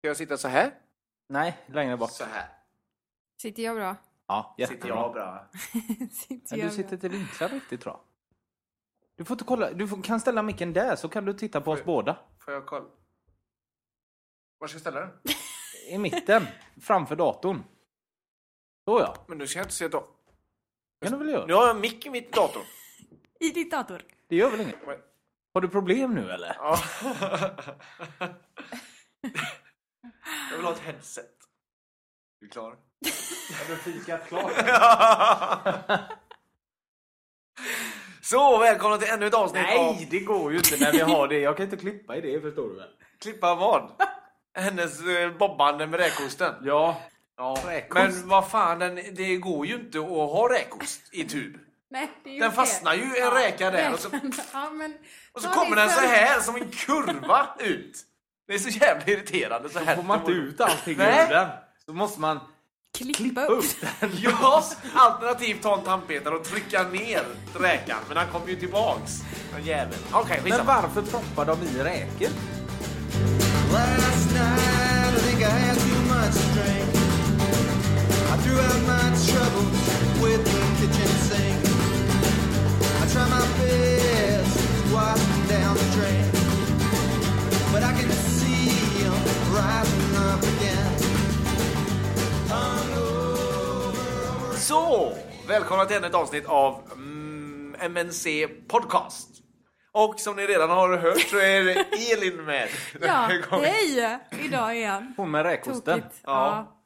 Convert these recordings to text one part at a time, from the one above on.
Ska jag sitta så här? Nej, längre bort. Så här. Sitter jag bra? Ja, Sitter jättebra. jag bra? sitter Men jag du sitter bra? inte vinklat riktigt tror jag. Du får inte kolla, du får, kan ställa micken där så kan du titta på oss båda. Får jag kolla? Var ska jag ställa den? I mitten, framför datorn. Så ja, Men nu ska jag inte se då. kan du väl göra. Nu har jag en mick i mitt dator. I ditt dator? Det gör väl inget? Har du problem nu eller? Ja. jag vill ha ett headset. Är du klar? Har du fikat klart? Så, välkomna till ännu ett avsnitt Nej, av det går ju inte när vi har det. Jag kan inte klippa i det, förstår du väl? Klippa vad? Hennes eh, bobbande med räkosten. Ja. Ja. Räkost. Men vad fan, den, det går ju inte att ha räkost i tub. Nej, det är ju Den fel. fastnar ju en räka där och så, ja, men... och så ta kommer den så här som en kurva ut. Det är så jävla irriterande. Så här Får man inte ut allting ur den så måste man Klippa, klippa upp. upp den. Ja, alternativt ta en tandpetare och trycka ner räkan. Men han kommer ju tillbaks. Den jäveln. Okej, Men skitsamma. varför proppar de i räkor? Last night, I think I had too much drink. I threw out my troubles with the kitchen sink. I try my best to wash down the drain. But I can Så, välkomna till ännu ett avsnitt av mm, MNC Podcast. Och som ni redan har hört så är det Elin med. Ja, hej! Idag igen. Hon med räkosten. Tokigt. Ja.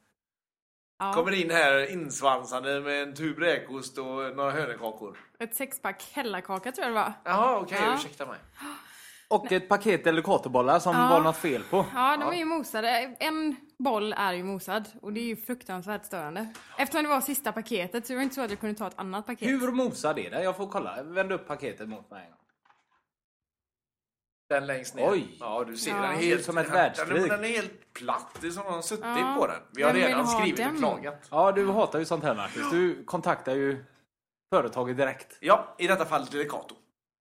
Ja. Kommer in här insvansande med en tub räkost och några hönökakor. Ett sexpack hällarkaka tror jag det var. Jaha, okej, Ja. ursäkta mig. Och ett paket delikatobollar som Ja. var något fel på. Ja, de är ju mosade. En boll är ju mosad och det är ju fruktansvärt störande. Eftersom det var sista paketet så var det inte så att jag kunde ta ett annat paket. Hur mosad är det? Jag får kolla. Vänd upp paketet mot mig. en gång. Den längst ner. Oj. Ja, du ser. Ja. Den är helt, som ett världskrig. Den, är helt platt. Det är som någon har suttit Ja. på den. Vi har Vem redan skrivit den? och klagat. Ja, du hatar ju sånt här Marcus. Du kontaktar ju företaget direkt. Ja, i detta fallet Delicato.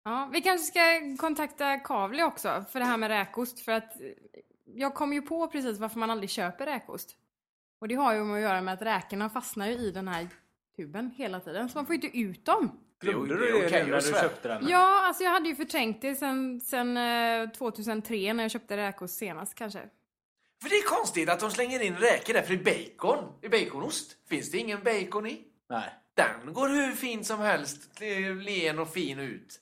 Ja, vi kanske ska kontakta Kavli också för det här med räkost. För att eh, jag kom ju på precis varför man aldrig köper räkost. Och det har ju med att göra med att räkorna fastnar ju i den här tuben hela tiden. Så man får ju inte ut dem. Glömde Det du är det när att du köpte den? Ja, alltså jag hade ju förträngt det sen, sen eh, 2003 när jag köpte räkost senast kanske. För det är konstigt att de slänger in räkor där, för i bacon, i baconost, finns det ingen bacon i. Nej. Den går hur fin som helst, len och fin ut.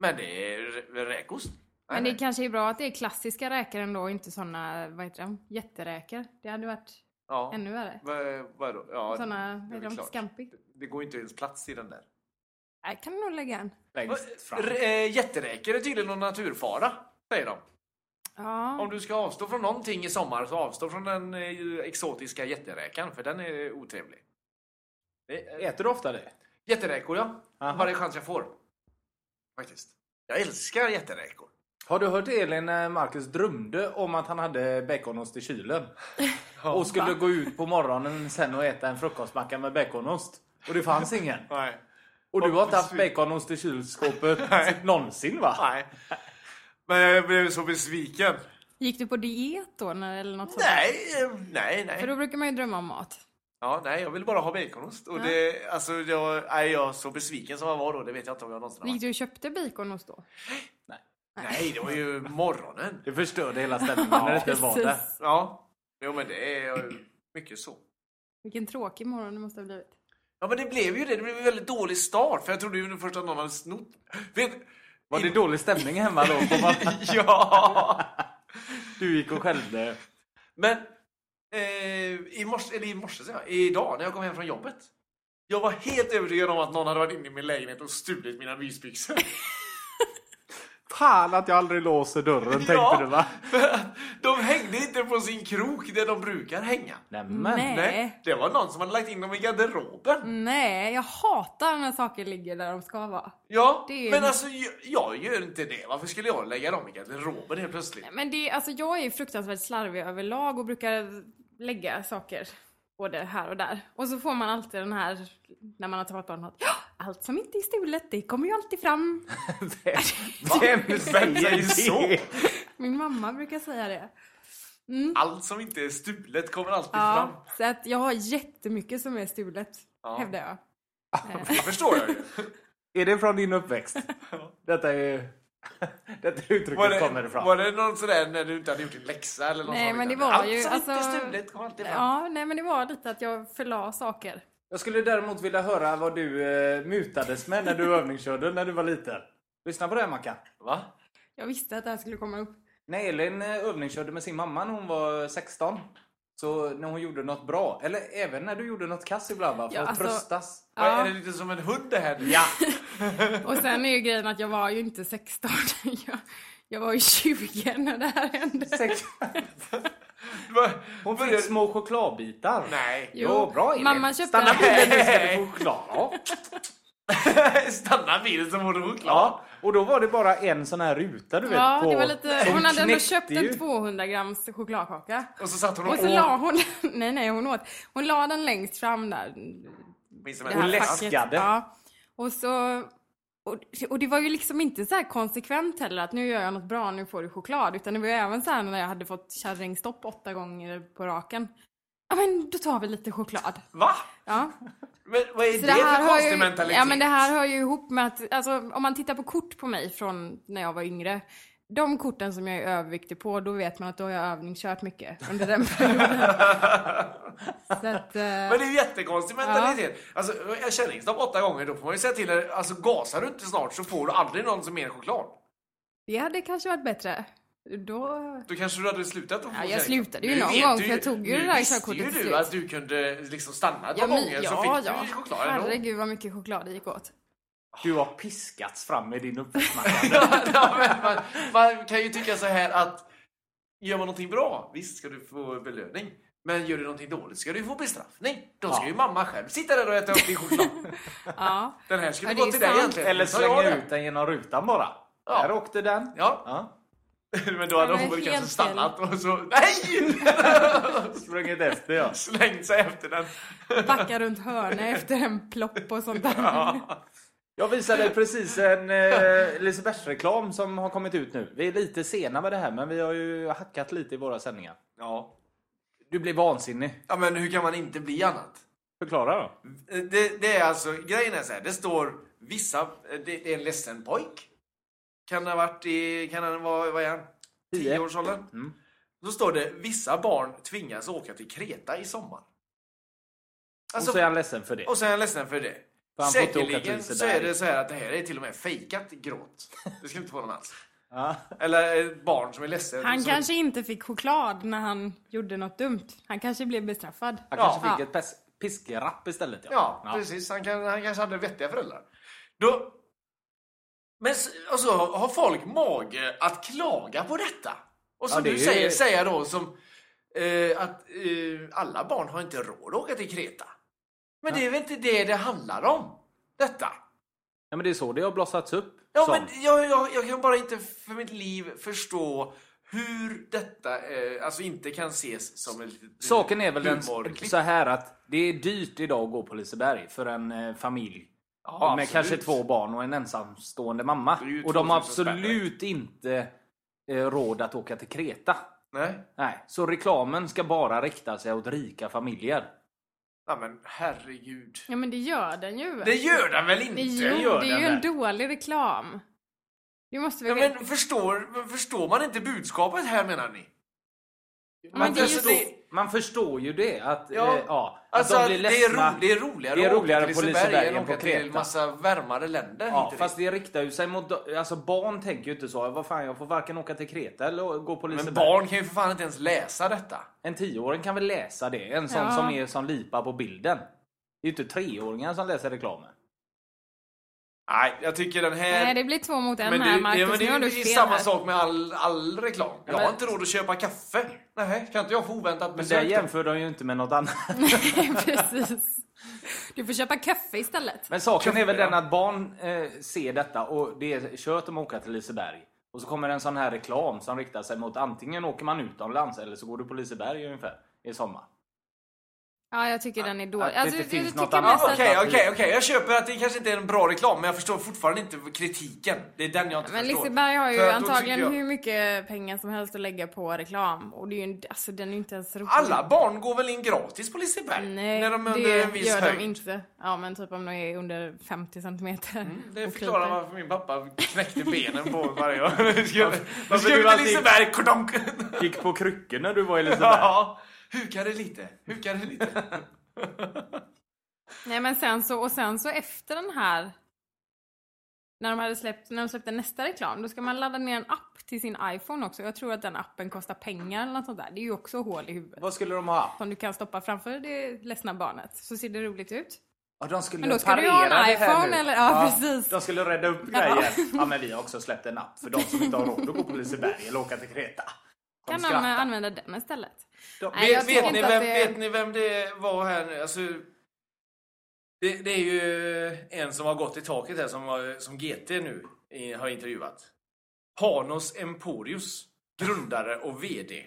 Men det är rä- räkost. Men Nej, det kanske är bra att det är klassiska räkor ändå och inte såna, vad heter de, jätteräkor. Det hade varit ja. ännu värre. Vad, vadå? Ja, är vad heter de, scampi. Det går inte ens plats i den där. Nej, kan du nog lägga en. Längst fram. Äh, jätteräkor är tydligen någon naturfara, säger de. Ja. Om du ska avstå från någonting i sommar så avstå från den eh, exotiska jätteräkan, för den är otrevlig. Äter du ofta det? Jätteräkor, ja. Aha. Varje chans jag får. Faktiskt. Jag älskar jätteräkor. Har du hört Elin när Marcus drömde om att han hade baconost i kylen? Och skulle gå ut på morgonen sen och äta en frukostmacka med baconost. Och det fanns ingen. Nej. Och du har inte haft baconost i kylskåpet någonsin va? Nej. Men jag blev så besviken. Gick du på diet då när, eller något sånt? Nej, eh, nej, För nej. då brukar man ju drömma om mat. Ja, nej, jag vill bara ha baconost. Och Ja. det, alltså, jag, nej, jag så besviken som jag var då, det vet jag inte om jag någonsin har Gick varit. du och köpte baconost då? Nej, det var ju morgonen. Det förstörde hela stämningen när det inte var det. Precis. Ja, jo men det är ju mycket så. Vilken tråkig morgon det måste ha blivit. Ja, men det blev ju det. Det blev en väldigt dålig start, för jag trodde ju först att någon hade snott. Vet, Var det dålig stämning hemma då? På morgonen? ja! Du gick och skällde. Men eh, i morse, eller i morse säger jag, idag när jag kom hem från jobbet. Jag var helt övertygad om att någon hade varit inne i min lägenhet och stulit mina mysbyxor. Fan att jag aldrig låser dörren tänkte Ja, du va? för att De hängde inte på sin krok där de brukar hänga. Nämen. Nej. Nej, det var någon som hade lagt in dem i garderoben. Nej, jag hatar när saker ligger där de ska vara. Ja, Det är- men alltså jag, jag gör inte det. Varför skulle jag lägga dem i garderoben helt plötsligt? Men det, alltså jag är ju fruktansvärt slarvig överlag och brukar lägga saker både här och där. Och så får man alltid den här, när man har tagit bort något, "Ja, allt som inte är stulet, det kommer ju alltid fram. Vem säger så? Min mamma brukar säga det. Allt som inte är stulet kommer alltid Ja, fram. så att jag har jättemycket som är stulet, Ja. hävdar jag. Det förstår jag ju. Är det från din uppväxt? Detta är... Detta uttrycket Var kommer det, ifrån. var det någon sådär när du inte hade gjort din läxa eller något Nej, men det liknande? var Allt ju, som inte är alltså- stulet kommer alltid fram. Ja, nej men det var lite att jag förla saker. Jag skulle däremot vilja höra vad du eh, mutades med när du övningskörde när du var liten. Lyssna på det här Mackan. Va? Jag visste att det här skulle komma upp. När Elin eh, övningskörde med sin mamma när hon var 16. Så när hon gjorde något bra, eller även när du gjorde något kass ibland va? För Ja, att alltså- tröstas. Ja. Är det lite som en hund det här nu? Ja! Och sen är ju grejen att jag var ju inte 16. Jag, jag var ju 20 när det här hände. Sex. Hon fick små chokladbitar. Nej. Jo, bra Elin. Mamma köpte Stanna en- bilen nu ska du få choklad. Stanna bilen som vore choklad. ja. Och då var det bara en sån här ruta du vet. Ja, på... det var lite, hon hade ändå köpt ju. en 200 grams chokladkaka. Och så satt hon och Och så åt. la hon, nej nej hon åt, hon la den längst fram där. Väl. läskade. Ja. Och så, och, och det var ju liksom inte så här konsekvent heller att nu gör jag något bra, nu får du choklad. Utan det var ju även så här när jag hade fått kärringstopp åtta gånger på raken. Ja men då tar vi lite choklad. Va? Ja. Men vad är Så det, för hör konstig ju, mentalitet? Ja men det här hör ju ihop med att, alltså om man tittar på kort på mig från när jag var yngre. De korten som jag är överviktig på, då vet man att då har jag övningskört mycket under den perioden. att, eh, Men det är ju jättekonstig mentalitet. Alltså, jag kärringstopp åtta gånger, då får man ju säga till alltså gasar du inte snart så får du aldrig någon som mer choklad. det hade kanske varit bättre. Då... Då kanske du hade slutat att få Ja, jag slutade ju någon gång, du för jag tog ju det där visste körkortet ju till du att du kunde liksom stanna ett Ja, par gånger så ja, fick ja. du choklad ändå. Herregud vad mycket choklad det gick åt. Du har piskats fram med din Mackan. ja, man, man kan ju tycka så här att gör man någonting bra, visst ska du få belöning. Men gör du någonting dåligt ska du få bestraffning. Då ska Ja. ju mamma själv sitta där och äta upp din choklad. Ja. Den här skulle Ja, gå till dig egentligen. Eller Så det. ut den genom rutan bara. Ja. Där åkte den. Ja, Ja. men då hade Ja, hon väl kanske stannat och så... Nej! Sprungit efter ja. Slängt sig efter den. Backa runt hörnet efter en plopp och sånt där. Jag visade precis en eh, Lisebergs-reklam som har kommit ut nu. Vi är lite sena med det här men vi har ju hackat lite i våra sändningar. Ja. Du blir vansinnig. ja, men hur kan man inte bli annat? Förklara då. Det, det är alltså, grejen är så här, det står vissa, det, det är en ledsen pojk. Kan ha varit i, kan han vara, vad är han? Tio. Tioårsåldern. Mm. Då står det, vissa barn tvingas åka till Kreta i sommar. Alltså, och så är han ledsen för det. och så är han ledsen för det. För han får inte åka till Säkerligen så är det så här att det här är till och med fejkat gråt. Det ska inte få någon alls. Ja. Eller ett barn som är ledsen. Han som- kanske inte fick choklad när han gjorde något dumt. Han kanske blev bestraffad. Han Ja. kanske fick Ja. ett piskrapp istället. Ja, precis. Han, kan, han kanske hade vettiga föräldrar. Då... Men s- och så har folk mage att klaga på detta. Och som Ja, du är ju- säger, då som eh, att eh, alla barn har inte råd att åka till Kreta. Men det är väl inte det det handlar om? Detta. Ja, men det är så det har blossats upp. Ja, som. men jag, jag, jag kan bara inte för mitt liv förstå hur detta eh, alltså inte kan ses som litet Saken är väl den, så här att det är dyrt idag att gå på Liseberg för en eh, familj. Ja, med absolut. kanske två barn och en ensamstående mamma. Det Och de har 2000 spänn, absolut inte eh, råd att åka till Kreta. Nej. Nej, så reklamen ska bara rikta sig åt rika familjer. Ja, men herregud. Ja men det gör den ju. Det gör den väl inte? Det är ju, gör det är den ju en dålig reklam. Du måste Ja, väl... men förstår, men förstår man inte budskapet här menar ni? Man, förstår, det- man förstår ju det. Att, Ja, eh, ja, att Alltså, de att blir det, är ledsna. ro, det är roligare Det är att åka roligare till på Liseberg än åka till massa varmare länder Ja, fast det riktar ju sig mot... Alltså barn tänker ju inte så. Vad fan, jag får varken åka till Kreta eller gå på Liseberg. Men barn kan ju för fan inte ens läsa detta. En tioåring kan väl läsa det? En sån Ja. som är som lipa på bilden. Det är ju inte treåringar som läser reklamen. Nej, jag tycker den här... Nej det blir två mot en men här det, Marcus. ja, men det nu har är du ju fel samma här. sak med all, all reklam. Jag har men- inte råd att köpa kaffe. Nej, kan inte jag få oväntat Men det besök? jämför de ju inte med något annat. Precis. Du får köpa kaffe istället. Men saken är väl Ja. den att barn eh, ser detta och det är kört om att åka till Liseberg. Och så kommer en sån här reklam som riktar sig mot antingen åker man utomlands eller så går du på Liseberg ungefär i sommar. Ja, jag tycker den är dålig. Att det Alltså, inte jag, finns jag något tycker annat. Okej, okej, okej. Jag köper att det kanske inte är en bra reklam, men jag förstår fortfarande inte kritiken. Det är den jag inte Men förstår. Liseberg har ju För antagligen jag- hur mycket pengar som helst att lägga på reklam. Och det är ju en, alltså den är ju inte ens rolig. Alla barn går väl in gratis på Liseberg? Nej, när de är det under en viss gör höjd. de inte. Ja, men typ om de är under 50 centimeter. Mm, Det förklarar kryper. varför min pappa knäckte benen på varje gång. Vi skulle, vi varför skulle du till alltid- Liseberg, kodonk! Gick på kryckor när du var i Liseberg. Ja, hukar det lite, hukar det lite. Nej men sen så, och sen så efter den här när de hade släppt, när de släppte nästa reklam, då ska man ladda ner en app till sin iPhone också. Jag tror att den appen kostar pengar eller något sånt där. Det är ju också hål i huvudet. Vad skulle de ha? Som du kan stoppa framför det ledsna barnet. Så ser det roligt ut. Ja, de skulle Men då ska du ha en iPhone eller- ja, precis. De skulle rädda upp Ja. grejer. Ja, men vi har också släppt en app för de som inte har råd att gå på Liseberg eller åka till Kreta. De Kan de eh, använda den istället? De- Nej, vet, vet, ni vem, det- vet ni vem det var här nu? Alltså, det, det är ju en som har gått i taket här som, har- som GT nu har intervjuat. Panos Emporius, grundare och VD.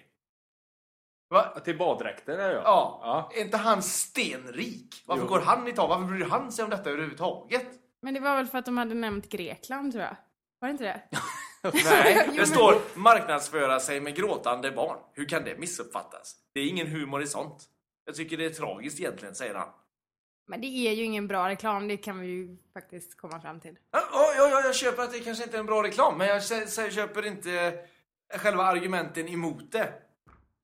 Va? Till baddräkter är jag. Ja, Ja. är inte han stenrik? Varför Jo. går han i tak? Varför bryr han sig om detta överhuvudtaget? Men det var väl för att de hade nämnt Grekland tror jag. Var det inte det? Nej, det står marknadsföra sig med gråtande barn. Hur kan det missuppfattas? Det är ingen humor i sånt. Jag tycker det är tragiskt egentligen, säger han. Men det är ju ingen bra reklam, det kan vi ju faktiskt komma fram till. Ja, ja, ja, jag köper att det kanske inte är en bra reklam, men jag köper inte själva argumenten emot det.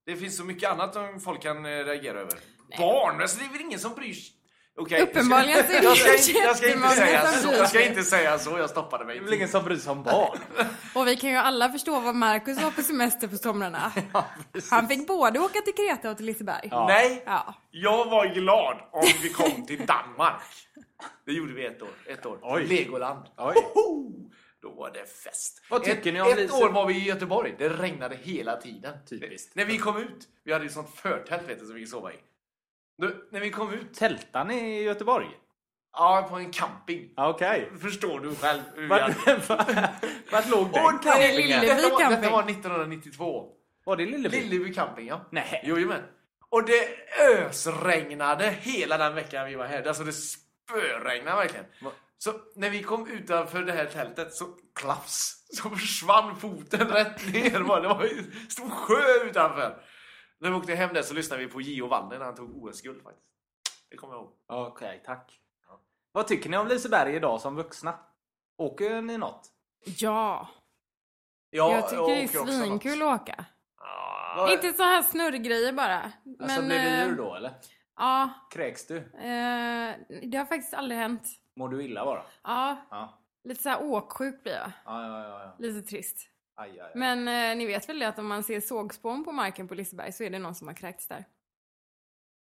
Det finns så mycket annat som folk kan eh, reagera över. Barn, alltså det är väl ingen som bryr sig? Okej, Uppenbarligen så är det jag ska, jag ska inte säga så. Jag ska inte säga så, jag stoppade mig. Det är väl ingen som bryr sig om barn? Och vi kan ju alla förstå vad Marcus var på semester på somrarna. Han fick både åka till Kreta och till Liseberg. Ja. Nej, Ja. jag var glad om vi kom till Danmark. Det gjorde vi ett år. Ett år. Oj. Legoland. Oj. Hoho! Då var det fest. Vad tycker ett, ni om Ett Lise? år var vi i Göteborg. Det regnade hela tiden. Typiskt. När vi kom ut. Vi hade ju sånt förtält vet du, som vi fick sova i. Nu, när vi kom ut. Tältar ni i Göteborg? Ja, på en camping. Okej. Förstår du själv hur Vart låg den campingen? Detta, var, camping. detta var 1992. Var det Lillevi? Lilleby camping, ja. Nej. Jojomän. Och det ösregnade hela den veckan vi var här. Alltså det spöregnade verkligen. Va? Så när vi kom utanför det här tältet så klafs, så försvann foten rätt ner. bara. Det var ju en stor sjö utanför. När vi åkte hem där så lyssnade vi på Gio Wallner när han tog OS-guld faktiskt. Det kommer jag ihåg. Okej, tack. Vad tycker ni om Liseberg idag som vuxna? Åker ni något? Ja. Ja, jag tycker det är svinkul att åka. Ja, Inte så här snurrgrejer bara. Alltså Men, blir det eh, djur då eller? Ja. Kräks du? Eh, det har faktiskt aldrig hänt. Mår du illa bara? Ja. Ja. Lite så här åksjuk blir jag. Ja, ja, ja. ja. Lite trist. Aj, aj, aj. Men eh, ni vet väl det att om man ser sågspån på marken på Liseberg så är det någon som har kräkts där.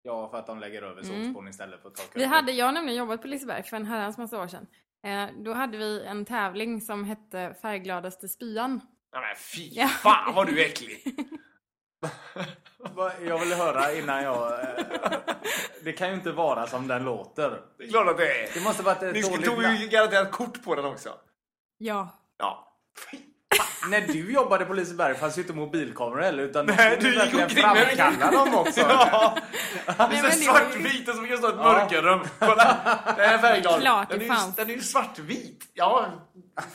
Ja, för att de lägger över Mm. sågspån istället för att torka Vi upp. hade, jag har nämligen jobbat på Liseberg för en herrans massa år sedan. Eh, då hade vi en tävling som hette Färggladaste spyan. Nej, men fy Ja. fan vad du är äcklig. Jag vill höra innan jag... eh, Det kan ju inte vara som den låter. Det är klart att det är. Det måste varit ett Ni tog ju garanterat kort på den också. Ja. Ja. När du jobbade på Liseberg fanns ju inte mobilkameror heller utan Nej, du gick verkligen omkring framkalla dem också. Ja. Det är men så det var ju- svartvit och så kan stå ett Ja. mörkerrum. Kolla, det är färgglad. Klart den, är ju, den är ju svartvit. Ja,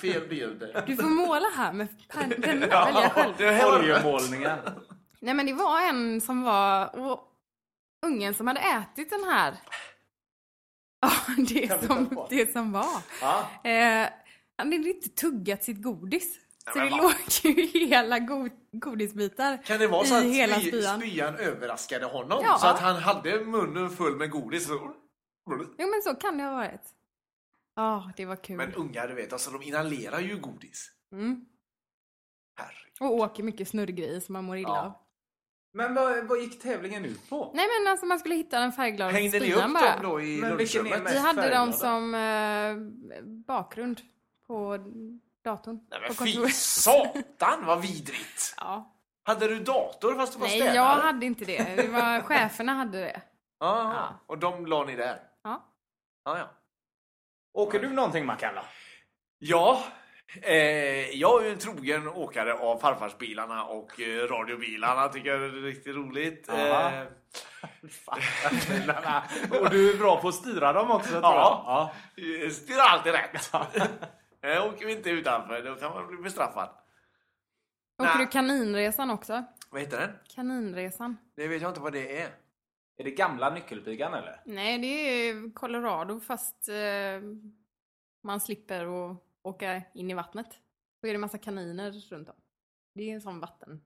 fel bild. Du får måla här med pen- penna, Ja, välja själv. det Oljemålningar. Nej men det var en som var, och ungen som hade ätit den här. Ja, det som, det som var. Ja. Eh, han hade inte tuggat sitt godis. Så det låg ju hela god, godisbitar Kan det vara så att hela spy, spyan. spyan överraskade honom? Ja. Så att han hade munnen full med godis? Så... Jo men så kan det ha varit. Ja, det var kul. Men ungar, du vet, alltså de inhalerar ju godis. Mm. Herregud. Och åker mycket snurrgrejer som man mår illa Ja. av. Men vad, vad gick tävlingen ut på? Nej men alltså man skulle hitta den färgglada Hängde ni upp bara. dem då i lunchrummet? Vi hade färgglada? dem som eh, bakgrund på datorn. Nej men fy satan vad vidrigt! Ja. Hade du dator fast du var Nej, städare? jag hade inte det. det var, cheferna hade det. Ja, Ja. och de la ni där? Ja. Ja, ja. Åker du någonting Makalla? Ja, Eh, jag är ju en trogen åkare av farfarsbilarna och eh, radiobilarna. Tycker jag är riktigt roligt. Aha. Eh. Och du är bra på att styra dem också tror Ja. jag. eh, styr alltid rätt. Eh, åker vi inte utanför, då kan man bli bestraffad. Åker du kaninresan också? Vad heter den? Kaninresan? Det vet jag inte vad det är. Är det gamla nyckelpigan eller? Nej, det är Colorado fast eh, man slipper att åka in i vattnet. Då är det massa kaniner runt om. Det är en sån vatten.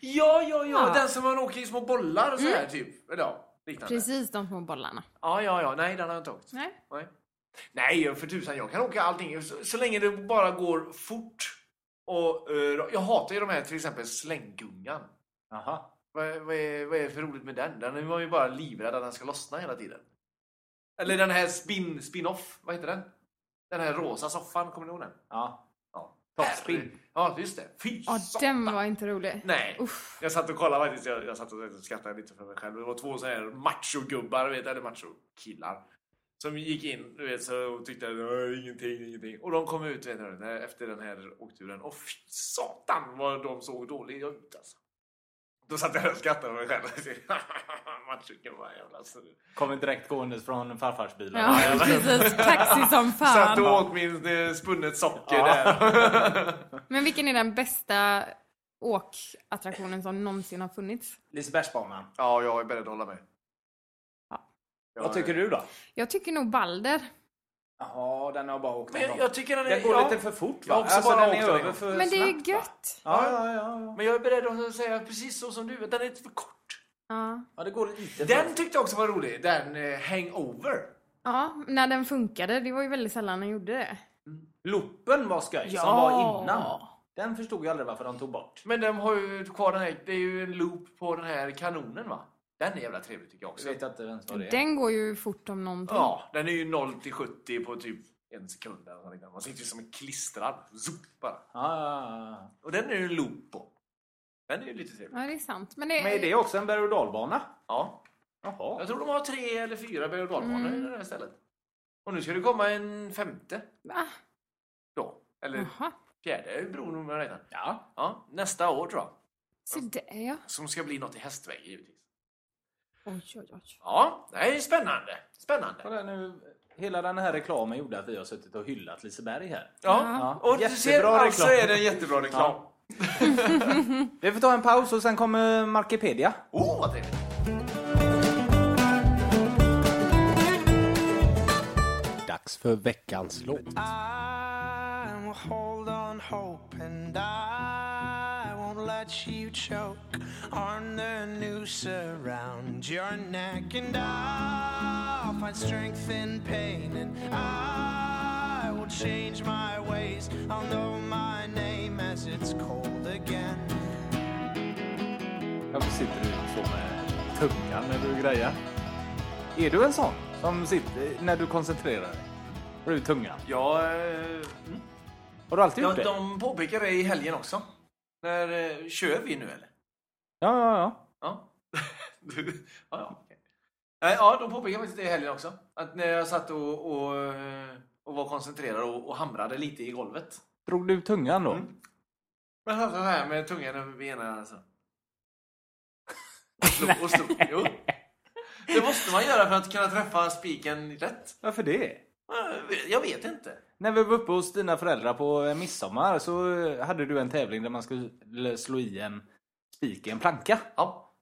Ja, ja, ja, Ja. den som man åker i små bollar och så här typ. Eller ja, liknande. Precis de små bollarna. Ja, ja, ja. Nej, den har jag inte åkt. Nej. Nej. Nej, för tusan, jag kan åka allting så, så länge det bara går fort. Och eh, jag hatar ju de här till exempel slänggungan. Jaha. Vad, vad, är, vad är det för roligt med den? Den är man ju bara livrädd att den ska lossna hela tiden. Eller den här spin, spin-off, vad heter den? Den här rosa soffan, kommer ni ihåg den? Ja. Ja. Topspin. Ja, just det. Fy Ja, satan. den var inte rolig. Nej. Uff. Jag satt och kollade faktiskt. Jag, jag satt och skrattade lite för mig själv. Det var två så här machogubbar, vet, eller machokillar. Som gick in du vet, så, och tyckte att "Åh, ingenting, ingenting. Och de kom ut vet du, efter den här åkturen. Och fy satan vad de såg dåliga ut alltså. Då satt jag och skrattade mig själv. Machogubbar, jävla så. Kommer direkt gåendes från farfarsbilen. Ja, precis. Taxi som Satt och fan. åt min eh, spunnet socker Ja. där. Men vilken är den bästa åkattraktionen som någonsin har funnits? Lisebergsbanan. ja, jag är beredd att hålla med. Ja. Jag- Vad tycker du då? Jag tycker nog Balder. Jaha, den har jag bara åkt en Men gång. jag tycker den är... Den går ja. lite för fort Jag va? också Alltså bara den är den över för Men det snabbt, är gött. Ja, ja, ja, ja. Men jag är beredd att säga precis så som du. Den är lite för kort. Ja. Ja, det går lite Den för tyckte jag också var rolig. Den eh, Hangover. ja, när den funkade. Det var ju väldigt sällan den gjorde det. Loopen var skoj som var innan. Den förstod jag aldrig varför de tog bort. Men de har ju kvar den här. Det är ju en loop på den här kanonen va? Den är jävla trevlig tycker jag Jag också. vet inte ens vad det är. Den går ju fort om någonting. Ja, den är ju 0 till 70 på typ en sekund. eller. Man sitter ju som en klistrad. Zup, bara. Ja, ja, ja. Och den är ju en loop på. Den är ju lite trevlig. Ja, det är sant. Men det, Men är det också en berg och dalbana? Ja. Jaha. Jag tror de har tre eller fyra berg och dalbanor Mm. i det här stället. Och nu ska det komma en femte Va? då. Eller Jaha. fjärde beror nog på räknar. Ja. Ja, nästa år tror jag. Så det ja. Som ska bli något i hästväg givetvis. Oj, oj, oj. Ja, det är spännande. Spännande. Kolla nu. Hela den här reklamen gjorde att vi har suttit och hyllat Liseberg här. Ja, Ja, och du ser, alltså är det en jättebra reklam. Vi får ta en paus och sen kommer Markipedia. Oh, vad trevligt. Dags för veckans låt. Won't let you choke on the noose around your neck and I'll find strength in pain and I will change my ways I'll know my name as it's cold again Varför sitter du så med tungan när du grejar? Är du en sån som sitter när du koncentrerar dig? Har du tungan? Ja, eh, Har du alltid gjort det? de påpekar det i helgen också. När, eh, kör vi nu eller? Ja, ja, ja. Ja. Du- ja, ja. Nej, ja, de påpekar faktiskt det i helgen också. Att när jag satt och, och, eh, och var koncentrerad och, och hamrade lite i golvet. Drog du tungan då? Mm. Men jag satt så här med tungan över ena alltså. Och slog, och slog. Jo. Det måste man göra för att kunna träffa spiken rätt. Varför det? Jag vet inte. När vi var uppe hos dina föräldrar på eh, midsommar så eh, hade du en tävling där man skulle slå i en spik i en planka. Ja.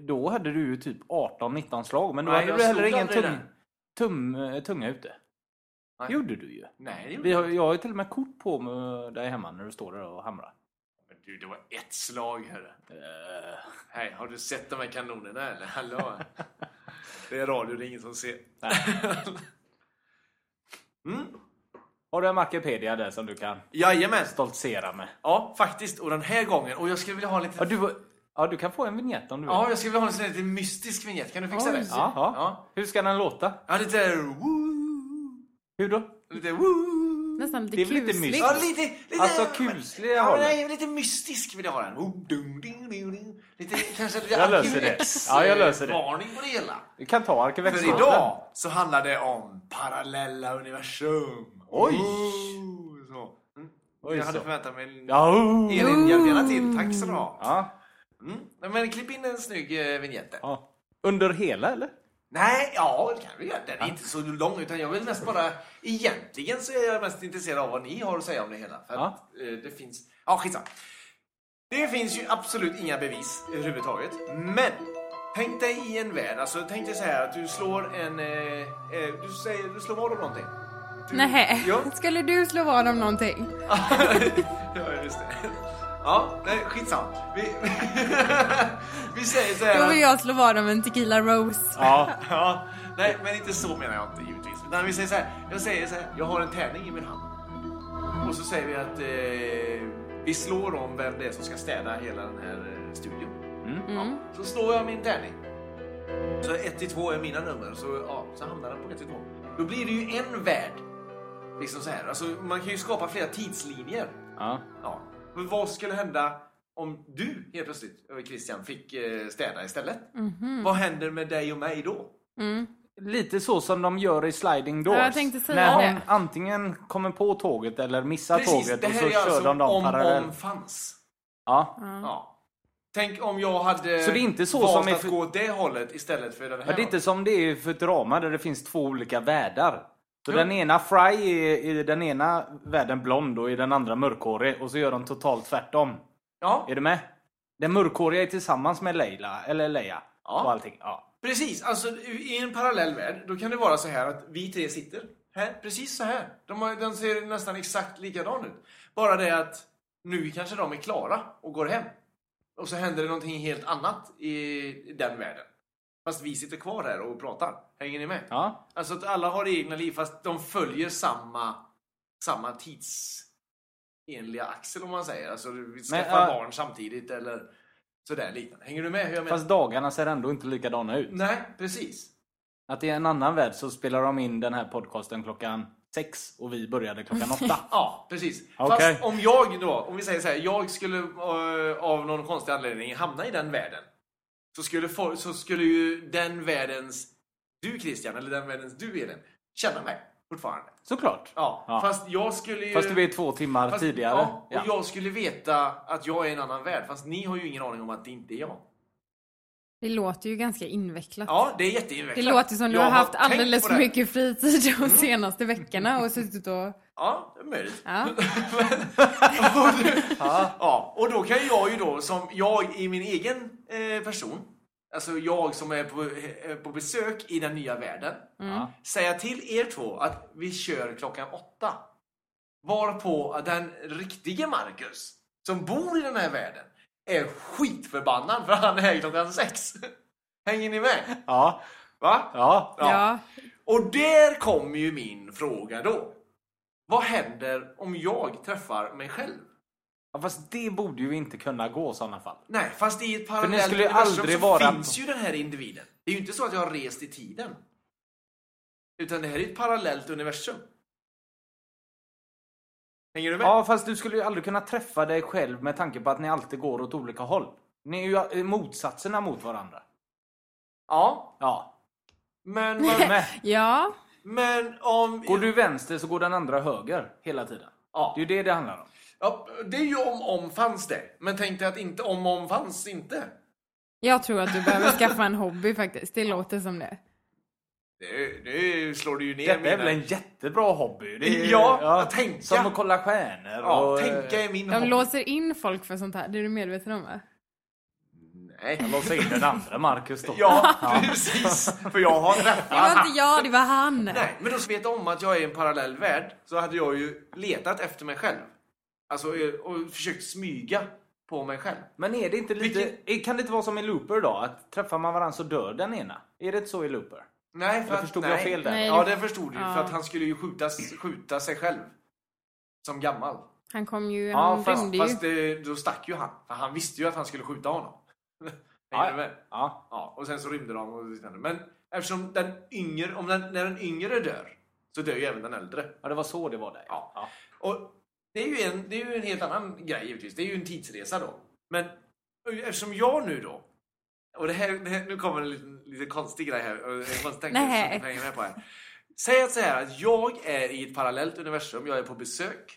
Då hade du ju typ 18-19 slag men då Nej, hade du heller ingen aldrig tum, eh, tunga ute. Nej. Gjorde du ju. Nej, det gjorde Vi har, jag har ju till och med kort på mig där hemma när du står där och hamrar. Men du, det var ett slag hörru. Eh, Hej, har du sett de här kanonerna eller? Hallå? Det är radio, det är ingen som ser. Mm. Har du en Markipedia där som du kan Jajamän. stoltsera med? Ja, faktiskt. Och den här gången. Och jag skulle vilja ha en lite... Ja, du, ja, du kan få en vignett om du vill. Ja, jag skulle vilja ha en sån här lite mystisk vignett. Kan du fixa Oj. det? Ja, ja. Ja. Hur ska den låta? Ja, lite... Woo, Hur då? lite... Woo. Nästan lite Det är lite kusligt. mysigt? Ja, lite... lite Alltså kusliga Ja, nej, lite mystisk vill jag ha den. Lite, kanske lite Jag löser det. Arkivex, Ja, jag löser det. Varning på det hela. Du kan ta För Arkivex-låten. idag så handlar det om parallella universum. Oj. Oh, så. Mm. Oj, jag hade så. förväntat mig en... Ja, oh. Elin, hjälp gärna till. Tack så du ha. ja. Mm. Men klipp in en snygg eh, vignett där. ja. Under hela eller? Nej, ja det kan vi göra. Den är inte så lång utan jag vill mest bara... Egentligen så är jag mest intresserad av vad ni har att säga om det hela. För Ja. att, eh, det finns... Ja, skitsamma. Det finns ju absolut inga bevis överhuvudtaget. Men! Tänk dig i en värld, alltså tänk dig så här att du slår en... Eh, eh, du säger, du slår vad om någonting. Nej, Ja. skulle du slå vad om någonting? ja, just det. Ja, nej, skitsamma. Vi, vi säger så Då här... vill jag slå vad om en tequila rose. Ja. Ja, nej, men inte så menar jag inte givetvis. Utan vi säger så här, jag säger så här, jag har en tärning i min hand. Och så säger vi att eh, vi slår om vem det är som ska städa hela den här eh, studion. Ja, så slår jag min tärning. Så 1 till 2 är mina nummer, så, ja, så hamnar den på 1 till 2. Då blir det ju en värld. Liksom så här. Alltså, man kan ju skapa flera tidslinjer. ja. Ja. Men vad skulle hända om du helt plötsligt, eh, Christian, fick eh, städa istället? Vad händer med dig och mig då? Lite så som de gör i Sliding Doors. Ja, jag tänkte säga När hon det. antingen kommer på tåget eller missar tåget och så är kör de dem om parallellt. om fanns. Ja. Ja. Tänk om jag hade Så det är inte så valt som att gå åt det hållet istället för den här. Ja, det är inte som det är för drama där det finns två olika världar. Så Jo. den ena Fry är i den ena världen blond och i den andra mörkhårig och så gör de totalt tvärtom. Ja, Är du med? Den mörkhåriga är tillsammans med Leila, eller Leia. Ja. Och allting. Ja. precis. Alltså i en parallell värld, då kan det vara så här att vi tre sitter här, precis så här. De, har, de ser nästan exakt likadan ut. Bara det att nu kanske de är klara och går hem. Och så händer det någonting helt annat i, i den världen. Fast vi sitter kvar här och pratar. Hänger ni med? ja. Alltså att alla har egna liv fast de följer samma, samma tidsenliga axel om man säger. Alltså vi skaffar ja. barn samtidigt eller sådär liknande. Hänger du med hur jag menar? Fast dagarna ser ändå inte likadana ut. Nej, precis. Att i en annan värld så spelar de in den här podcasten klockan sex och vi började klockan åtta. Ja, precis. Okej. Fast om jag då, om vi säger så här, jag skulle eh, av någon konstig anledning hamna i den världen. Så skulle, for, så skulle ju den världens, du Christian, eller den världens du Elin, känna mig fortfarande. Såklart. Ja, Ja. fast jag skulle ju... Fast du är två timmar Fast- tidigare. Ja, och Ja. jag skulle veta att jag är en annan värld. Fast ni har ju ingen aning om att det inte är jag. Det låter ju ganska invecklat. Ja, det är Det jätteinvecklat. låter som du Jag har haft alldeles för det. mycket fritid de senaste veckorna och suttit och... Ja, det är möjligt. Ja. Ja, och då kan jag ju då, som jag i min egen eh, person, alltså jag som är på, eh, på besök i den nya världen, Ja. säga till er två att vi kör klockan åtta. Varpå att den riktige Marcus, som bor i den här världen, är skitförbannad för han är här klockan sex. Hänger ni med? Ja. Va? Ja. Ja. Och där kommer ju min fråga då. Vad händer om jag träffar mig själv? Ja. Fast det borde ju inte kunna gå i sådana fall. Nej, fast i ett parallellt skulle ju universum aldrig så vara finns ju den här individen. Det är ju inte så att jag har rest i tiden. Utan det här är ett parallellt universum. Hänger du med? Ja, fast du skulle ju aldrig kunna träffa dig själv med tanke på att ni alltid går åt olika håll. Ni är ju eh, motsatserna mot varandra. Ja, Ja. men, du men? Ja. men om... Går du vänster så går den andra höger hela tiden. Ja. Det är ju det det handlar om. Ja, det är ju om om fanns det. Men tänk dig att inte om om fanns inte. Jag tror att du behöver skaffa en hobby faktiskt. Det låter som det. Det, det slår du ju ner Detta är väl en jättebra hobby? Det är, Ja, att tänka. Som att kolla stjärnor Ja, och... tänka är min De hobby. låser in folk för sånt här. Det är du medveten om va? Nej. Låsa in den andra Marcus då. Ja, precis. För jag har träffat... Det var inte jag, det var han. Nej, men då ska vet om att jag är i en parallell värld så hade jag ju letat efter mig själv. Alltså, eh, och försökt smyga på mig själv. Men är det inte lite... Vilken- Kan det inte vara som i Looper då? Att träffar man varandra så dör den ena? Är det inte så i Looper? Nej, för Eller att, förstod nej. jag fel där? Nej. Ja, det förstod du. Ja. För att han skulle ju skjuta, skjuta sig själv. Som gammal. Han kom ju, Ja, han fast- rymde ju. Fast eh, då stack ju han. För han visste ju att han skulle skjuta honom. Hänger Ja. med? Ja. Ja, och sen så rymde de och liknande. Men eftersom den yngre, om den, när den yngre dör, så dör ju även den äldre. ja, det var så det var där. Ja. ja. Och det är, ju en, det är ju en helt annan grej givetvis. Det är ju en tidsresa då. Men eftersom jag nu då, och det här, det här nu kommer en liten, lite konstig grej här. jag hänger med på här. Säg att så här att jag är i ett parallellt universum, jag är på besök.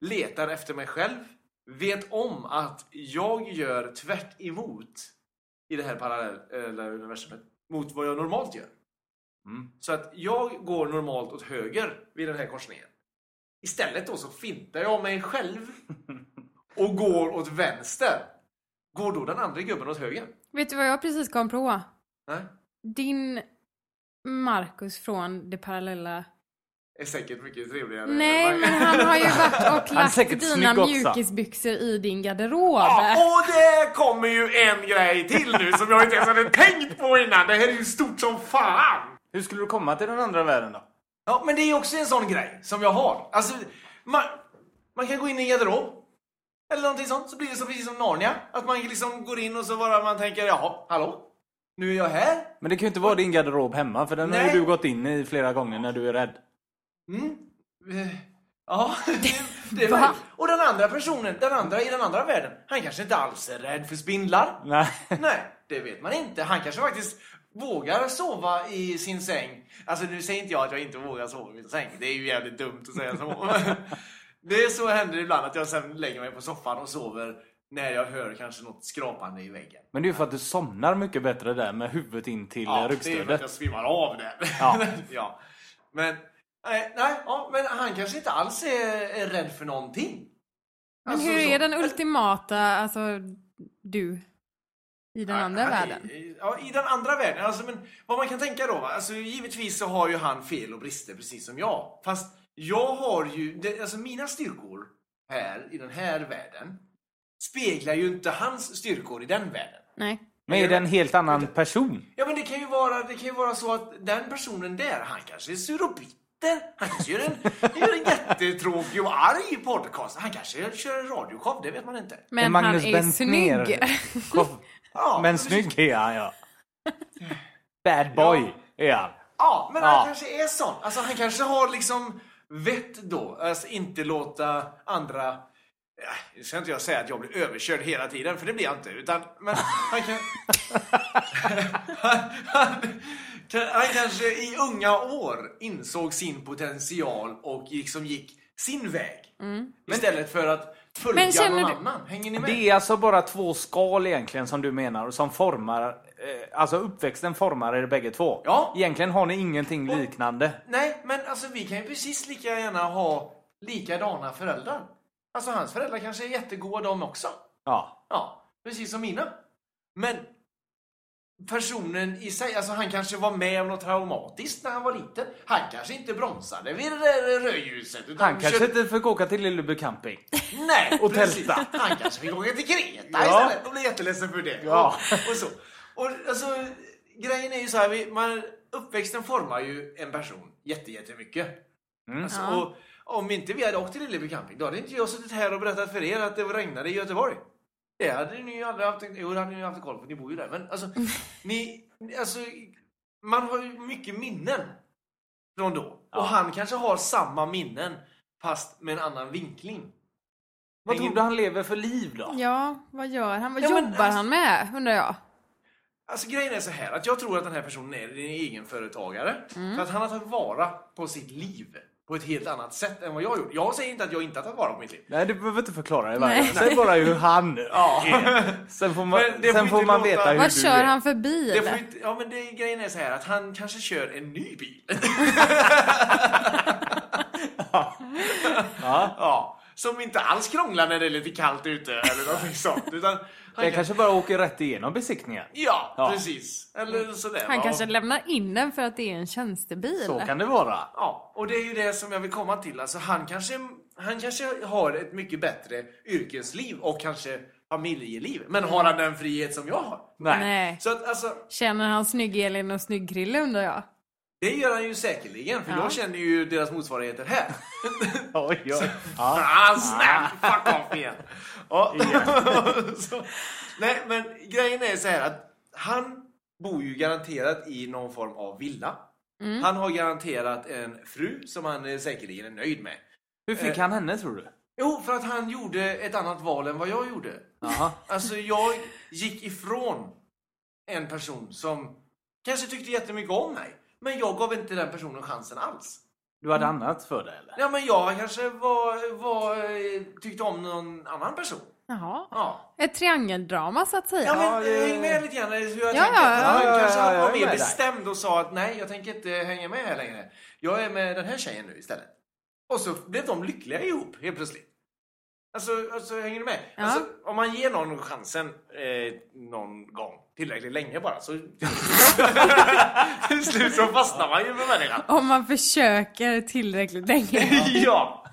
letar efter mig själv, vet om att jag gör tvärt emot i det här parallella universumet mot vad jag normalt gör. Mm. Så att jag går normalt åt höger vid den här korsningen. Istället då så fintar jag mig själv och går åt vänster. Går då den andra gubben åt höger? Vet du vad jag precis kom på? Nej, Din Marcus från det parallella... är säkert mycket trevligare. Nej, men han har ju varit och lagt dina mjukisbyxor i din garderob. Ja, och det kommer ju en grej till nu som jag inte ens hade tänkt på innan. Det här är ju stort som fan! Hur skulle du komma till den andra världen då? Ja, men det är också en sån grej som jag har. Alltså, man, man kan gå in i en garderob. Eller någonting sånt, så blir det så precis som Narnia. Att man liksom går in och så bara man tänker, jaha, hallå? Nu är jag här. Men det kan ju inte vara din garderob hemma för den har Nej. ju du gått in i flera gånger när du är rädd. Mm. Eh, Ja, det, det är Va? väl- Och den andra personen, den andra i den andra världen, han kanske inte alls är rädd för spindlar. Nej. Nej, det vet man inte. Han kanske faktiskt vågar sova i sin säng. Alltså nu säger inte jag att jag inte vågar sova i min säng. Det är ju jävligt dumt att säga så. Det är så händer ibland att jag sen lägger mig på soffan och sover när jag hör kanske något skrapande i väggen. Men det är ju för att du somnar mycket bättre där med huvudet in till Ja, ja, det är för att ryggstödet. jag svimmar av där. Ja. ja. Men, nej, nej ja, men han kanske inte alls är, är rädd för någonting. Men Alltså, hur så- är den ultimata, alltså du, i den andra Ja, världen? i- Ja, i den andra världen. Alltså, men vad man kan tänka då, va? alltså, givetvis så har ju han fel och brister precis som jag. Fast jag har ju, det, alltså mina styrkor här i den här världen speglar ju inte hans styrkor i den världen. Nej. Men är det en helt annan person? Ja men det kan ju vara, det kan ju vara så att den personen där, han kanske är sur och bitter. Han kanske gör en, gör en jättetråkig och arg podcast. Han kanske kör en radioshow, det vet man inte. Men han Magnus är Bentner. snygg. Ja, Men snygg är han ja. Bad boy är han. Ja, men Ja. han kanske är sån. Alltså han kanske har liksom vett då. Alltså inte låta andra... Ja, Nu ska inte jag säga att jag blir överkörd hela tiden, för det blir jag inte. Utan, men han kan... han, han, kan- han kanske i unga år insåg sin potential och liksom gick sin väg. Istället för att följa Men känner någon du- annan. Hänger ni med? Det är alltså bara två skal egentligen som du menar som formar, eh, alltså uppväxten formar er bägge två. Ja. Egentligen har ni ingenting liknande. Nej, men alltså vi kan ju precis lika gärna ha likadana föräldrar. Alltså hans föräldrar kanske är jättegoda de också. Ja. Ja, precis som mina. Men personen i sig, alltså han kanske var med om något traumatiskt när han var liten. Han kanske inte bromsade vid det där rödljuset. utan Han kanske körde- inte fick åka till Lilleby camping. Nej, och precis. tälta. Han kanske fick åka till Kreta Ja. istället och blev jätteledsen för det. Ja. Och, och så. Och alltså, grejen är ju så här, vi, man, uppväxten formar ju en person jätte, jättemycket. Mm. Alltså, Ja. och, om inte vi hade åkt till Lilleby camping, då hade inte jag suttit här och berättat för er att det regnade i Göteborg. Det hade ni ju aldrig haft, jo det hade ni ju haft koll på, ni bor ju där. Men alltså, ni, alltså, man har ju mycket minnen från då. Ja. Och han kanske har samma minnen, fast med en annan vinkling. Vad tror du han lever för liv då? Ja, vad gör han? Vad Ja, men jobbar alltså- han med, undrar jag? Alltså grejen är så här att jag tror att den här personen är en egenföretagare. För att han har tagit vara på sitt liv på ett helt annat sätt än vad jag har gjort. Jag säger inte att jag inte har tagit vara på mitt liv. Nej, du behöver inte förklara det Nej. Säg bara hur han Ja. Sen får man, Men det sen får får inte man veta hur Vad du kör är. han för bil? Det får inte, ja men det, grejen är så här att han kanske kör en ny bil. Ja. ja, som inte alls krånglar när det är lite kallt ute eller någonting sånt. Utan Jag kan, kanske bara åker rätt igenom besiktningen. ja, Ja. precis. Eller sådär. Han va? kanske lämnar in den för att det är en tjänstebil. Så kan det vara. Ja, och det är ju det som jag vill komma till. Alltså han kanske, han kanske har ett mycket bättre yrkesliv och kanske familjeliv. Men har han den frihet som jag har? Nej. Nej. Så att alltså, Känner han snygg-Elin och snygg-Krille undrar jag? det gör han ju säkerligen. För Ja. jag känner ju deras motsvarigheter här. Oj, oj. Ja. Ah, snap! Fuck off igen! Ja. så, nej, men grejen är så här att han bor ju garanterat i någon form av villa. Han har garanterat en fru som han eh, säkerligen är nöjd med. Hur fick Eh. han henne tror du? Jo, för att han gjorde ett annat val än vad jag gjorde. Jaha. Alltså, jag gick ifrån en person som kanske tyckte jättemycket om mig. Men jag gav inte den personen chansen alls. Du hade annat för dig eller? Ja, men jag kanske var, var, eh, tyckte om någon annan person. Jaha. Ja. Ett triangeldrama så att säga. Ja, men Ja, det- häng med lite grann hur jag Ja, tänker. ja, ja. Han kanske ja, var mer bestämd och sa att nej, jag tänker inte hänga med här längre. Jag är med den här tjejen nu istället. Och så blev de lyckliga ihop helt plötsligt. Alltså, alltså hänger du med? Ja. Alltså, om man ger någon chansen eh, någon gång, tillräckligt länge bara, så till slut så fastnar man ju med människan. Om man försöker tillräckligt länge. ja!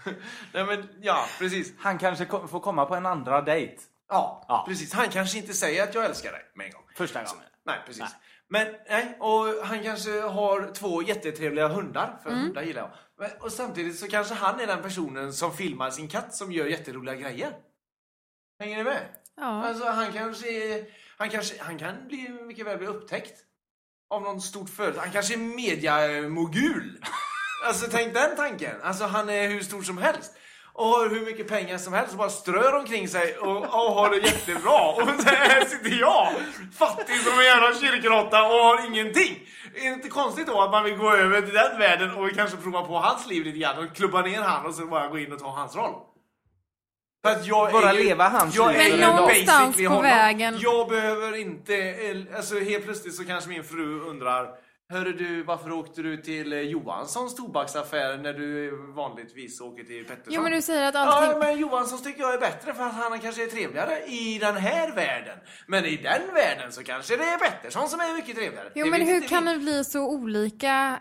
Nej, men, ja, precis. Han kanske ko- får komma på en andra dejt. Ja, Ja. precis. Han kanske inte säger att jag älskar dig med en gång. Första gången. Nej, precis. Nej. Men nej, och han kanske har två jättetrevliga hundar, för hundar gillar jag. Men, och samtidigt så kanske han är den personen som filmar sin katt som gör jätteroliga grejer. Hänger ni med? Ja. Alltså han kanske han kanske, han kan bli, mycket väl bli upptäckt. Av någon stort företag. Han kanske är mediamogul. alltså tänk den tanken. Alltså han är hur stor som helst. Och har hur mycket pengar som helst och bara strör omkring sig och, och har det jättebra. Och här sitter jag, fattig som en jävla kyrkråtta och har ingenting. Är det inte konstigt då att man vill gå över till den världen och kanske prova på hans liv lite grann och klubba ner han och så bara gå in och ta hans roll? För att jag Bara är ju, leva hans jag liv är Men någonstans på honom. vägen- Jag behöver inte, alltså helt plötsligt så kanske min fru undrar Hörru du, varför åkte du till eh, Johanssons tobaksaffär när du vanligtvis åker till Pettersson? Jo men du säger att Ja, allting... men Johanssons tycker jag är bättre för att han kanske är trevligare i den här världen. Men i den världen så kanske det är Pettersson som är mycket trevligare. Jo Det men hur kan det bli så olika?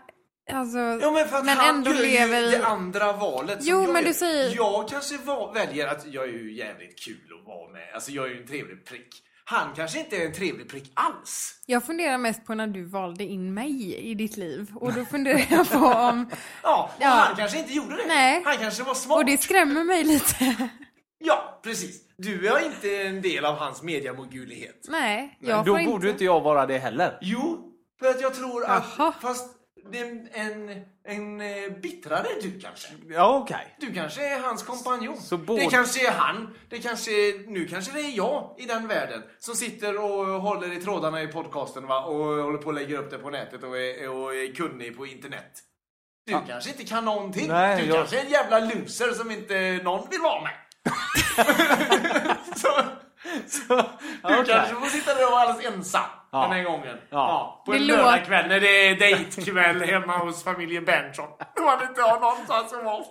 Alltså, Jo men för att men han ändå gör lever ju det andra valet Jo, jag men gör. du säger- Jag kanske väljer att jag är ju jävligt kul att vara med. Alltså jag är ju en trevlig prick. Han kanske inte är en trevlig prick alls. Jag funderar mest på när du valde in mig i ditt liv. Och då funderar jag på om... Ja, och Ja. han kanske inte gjorde det. Nej. Han kanske var smart. Och det skrämmer mig lite. Ja, precis. Du är inte en del av hans mediamogulighet. Nej, jag Då får borde inte... inte jag vara det heller. Jo, för att jag tror att... Jaha. Fast det är en, en, en bittrare du kanske. Ja, okej. Du kanske är hans kompanjon. Så både- Det kanske är han. Det kanske nu kanske det är jag i den världen som sitter och håller i trådarna i podcasten va? och håller på att lägga upp det på nätet och är, och är kunnig på internet. Du kanske inte kan någonting. Nej, du jag- kanske är en jävla loser som inte någon vill vara med. så, du okej. kanske får sitta där och vara alldeles ensam Ja. den här gången. Ja. på Det en lördagkväll när det är dejtkväll hemma hos familjen Berntsson. Då man inte har någonstans att vara.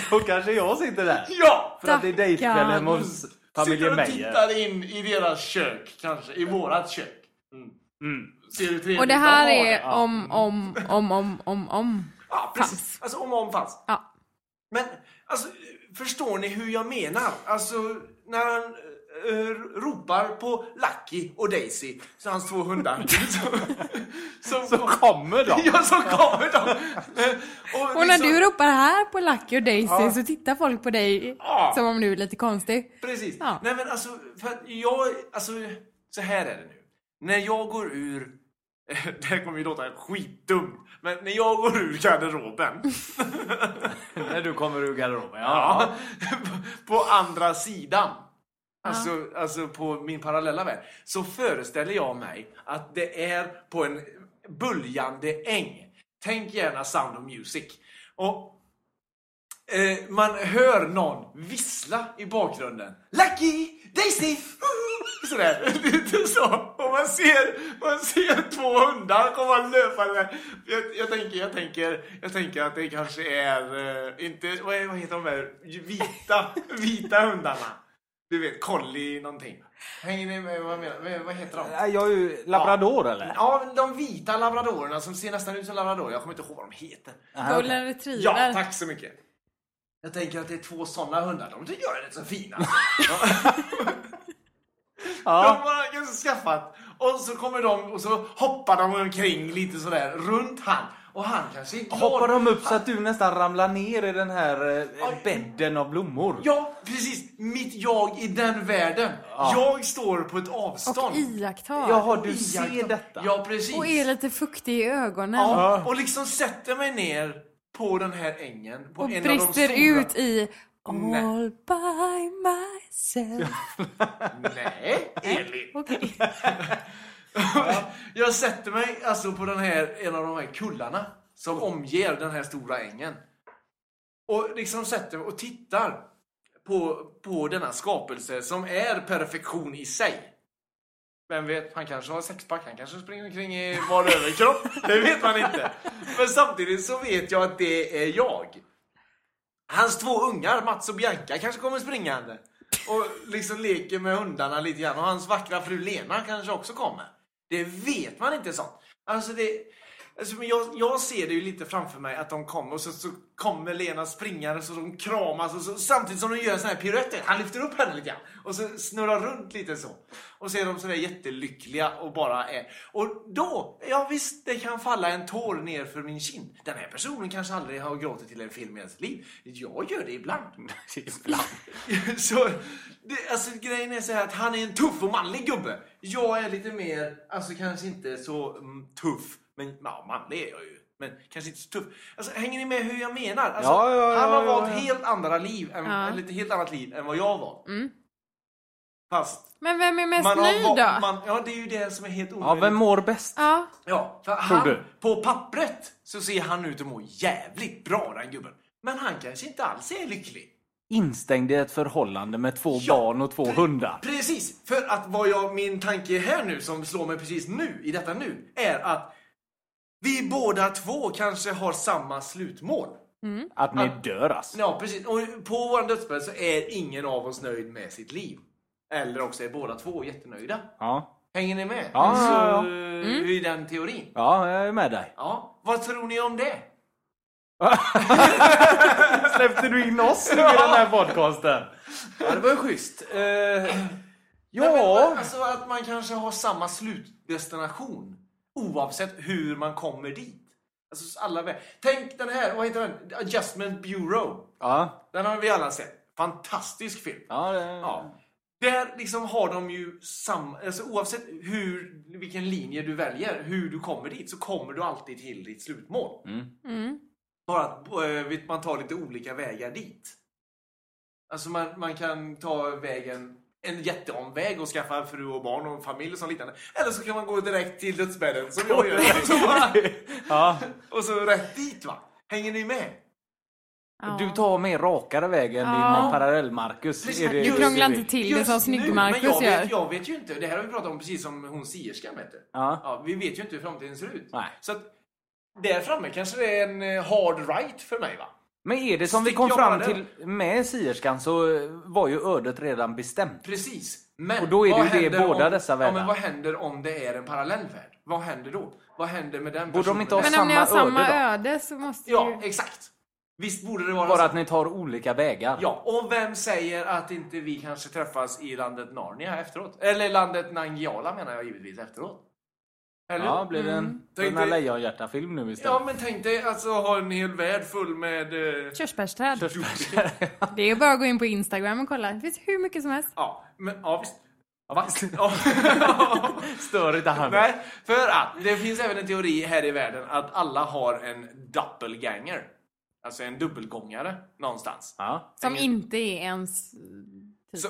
Då kanske jag sitter där. Ja! För att det är dejtkväll hemma hos Sitter familjen och Meijer. tittar in i deras kök kanske, i vårat kök. Mm. Ser hur trevligt Och det de här är det. om, om, om, om, om, om. Ja, precis. fanns. Alltså om och om fanns. Ja. Men alltså, förstår ni hur jag menar? Alltså, när han eh, ropar på Lucky och Daisy, så hans två hundar. så, Så kommer de. Ja, så kommer de. Eh, Och när liksom- du ropar här på Lucky och Daisy Ja. så tittar folk på dig Ja. som om du är lite konstig. Precis. Ja. Nej men alltså, för jag, alltså, så här är det nu. När jag går ur, det här kommer ju låta skitdumt, men när jag går ur garderoben, När du kommer ur garderoben. ja, på andra sidan, alltså, alltså på min parallella värld, så föreställer jag mig att det är på en böljande äng. Tänk gärna Sound of Music. Och Eh, man hör någon vissla i bakgrunden. Lucky! Daisy! Sådär, lite så. Och man ser, man ser två hundar komma löpande. Jag, jag, tänker, jag, tänker, jag tänker att det kanske är, eh, inte, vad, är, vad heter de där vita, vita hundarna? Du vet, collie någonting. Hänger ni med vad jag menar? Vad- heter de? Jag är ju labrador eller? Ja, de vita labradorerna som ser nästan ut som labrador. Jag kommer inte ihåg vad de heter. Golden retriever. Ja, tack så mycket. Jag tänker att det är två sådana hundar. De är rätt så fina. De har kanske skaffat. Och så kommer de och så hoppar de omkring lite sådär runt han. Och han kanske glad. Hoppar de upp så att du nästan ramlar ner i den här eh, bädden av blommor? Ja, precis. Mitt jag i den världen. Jag står på ett avstånd. Och iakttar. Jaha, du ser detta? Ja, precis. Och är lite fuktig i ögonen. Ja, och liksom sätter mig ner på den här ängen. På Och en av de brister stora... ut i. All by myself. Nej, Elin. Okej. Jag sätter mig alltså på den här, en av de här kullarna. som omger den här stora ängen. Och liksom sätter och tittar på, på denna skapelse som är perfektion i sig. Vem vet, han kanske har sexpack, han kanske springer omkring i bar överkropp. Det vet man inte. Men samtidigt så vet jag att det är jag. Hans två ungar, Mats och Bianca, kanske kommer springande. Och liksom leker med hundarna lite grann. Och hans vackra fru Lena kanske också kommer. Det vet man inte sånt. Alltså det... Alltså, men jag, jag ser det ju lite framför mig att de kommer och så, så kommer Lena springande så de kramas och så, samtidigt som de gör en sån här piruett. Han lyfter upp henne lite grann och så snurrar runt lite så. Och så är de sådär jättelyckliga och bara är. Och då, ja visst, det kan falla en tår ner för min kind. Den här personen kanske aldrig har gråtit till en film i ens liv. Jag gör det ibland. Ibland. Så, det, alltså grejen är så här att han är en tuff och manlig gubbe. Jag är lite mer, alltså kanske inte så mm, tuff, men ja, manlig är jag ju. Men kanske inte så tuff. Alltså, hänger ni med hur jag menar? Alltså, Ja, ja, ja, han har ja, valt ja. helt andra liv, än, Ja. ett helt annat liv än vad jag var. Mm. Fast Men vem är mest man har nöjd då? Man, ja, det är ju det som är helt Ja, omöjligt. vem mår bäst? Ja, Ja, för Tror han, du? på pappret så ser han ut att må jävligt bra den gubben. Men han kanske inte alls är lycklig. Instängd i ett förhållande med två Ja, barn och två pre- hundar. Precis, för att vad jag, min tanke här nu som slår mig precis nu, i detta nu, är att vi båda två kanske har samma slutmål. Att ni dör alltså. Ja, precis. Och på vår dödsbädd så är ingen av oss nöjd med sitt liv. Eller också är båda två jättenöjda. Ja. Hänger ni med? Ja, så, ja, ja. Hur är den teorin? ja, jag är med dig. Ja, vad tror ni om det? Släppte du in oss i den här podcasten? Ja, det var ju schysst. Eh, Nej, men, ja, alltså att man kanske har samma slutdestination. Oavsett hur man kommer dit. Alltså alla Tänk den här, vad heter den? Adjustment Bureau. ja, Den har vi alla sett. Fantastisk film. ja, det, Ja. Där liksom har de ju samma, alltså oavsett hur, vilken linje du väljer, hur du kommer dit, så kommer du alltid till ditt slutmål. mm. Bara att eh, man tar lite olika vägar dit. Alltså man, man kan ta vägen, en jätteomväg och skaffa fru och barn och familj och sånt liknande. Eller så kan man gå direkt till dödsbädden som jag gör. Ja. och så rätt dit va. Hänger ni med? ja. Du tar mer rakare vägen Ja. din parallell-Marcus. Precis. Är det- Du krånglar inte till det som snygg-Marcus men jag gör. vet, jag vet ju inte. Det här har vi pratat om precis som hon sierskan vet du. Ja. Ja, vi vet ju inte hur framtiden ser ut. Nej. Så att där framme kanske det är en eh, hard right för mig va? Men är det som vi kom fram till med sierskan så var ju ödet redan bestämt. Precis. Men Och då är det ju det båda om, dessa Ja, världar. men vad händer om det är en parallellvärld? Vad händer då? Vad händer med den Borde de personen? inte ha Men ni har samma samma öde öde, så måste Ja, ju... exakt. Visst borde det vara Bara så? att ni tar olika vägar. Ja, och vem säger att inte vi kanske träffas i landet Narnia efteråt? Eller landet Nangiala menar jag givetvis efteråt. Eller Ja, blir det en Mm. Bröderna Lejonhjärta-film nu istället? Ja, men tänk dig alltså ha en hel värld full med... Eh, Körsbärsträd. Körsbär. Det är bara att gå in på Instagram och kolla. Det finns hur mycket som helst. ja, men ja visst. Va? Ja. Stör inte han Nej, för att det finns även en teori här i världen att alla har en doppelganger. Alltså en dubbelgångare någonstans. Ja. Som inte är ens typ. Så-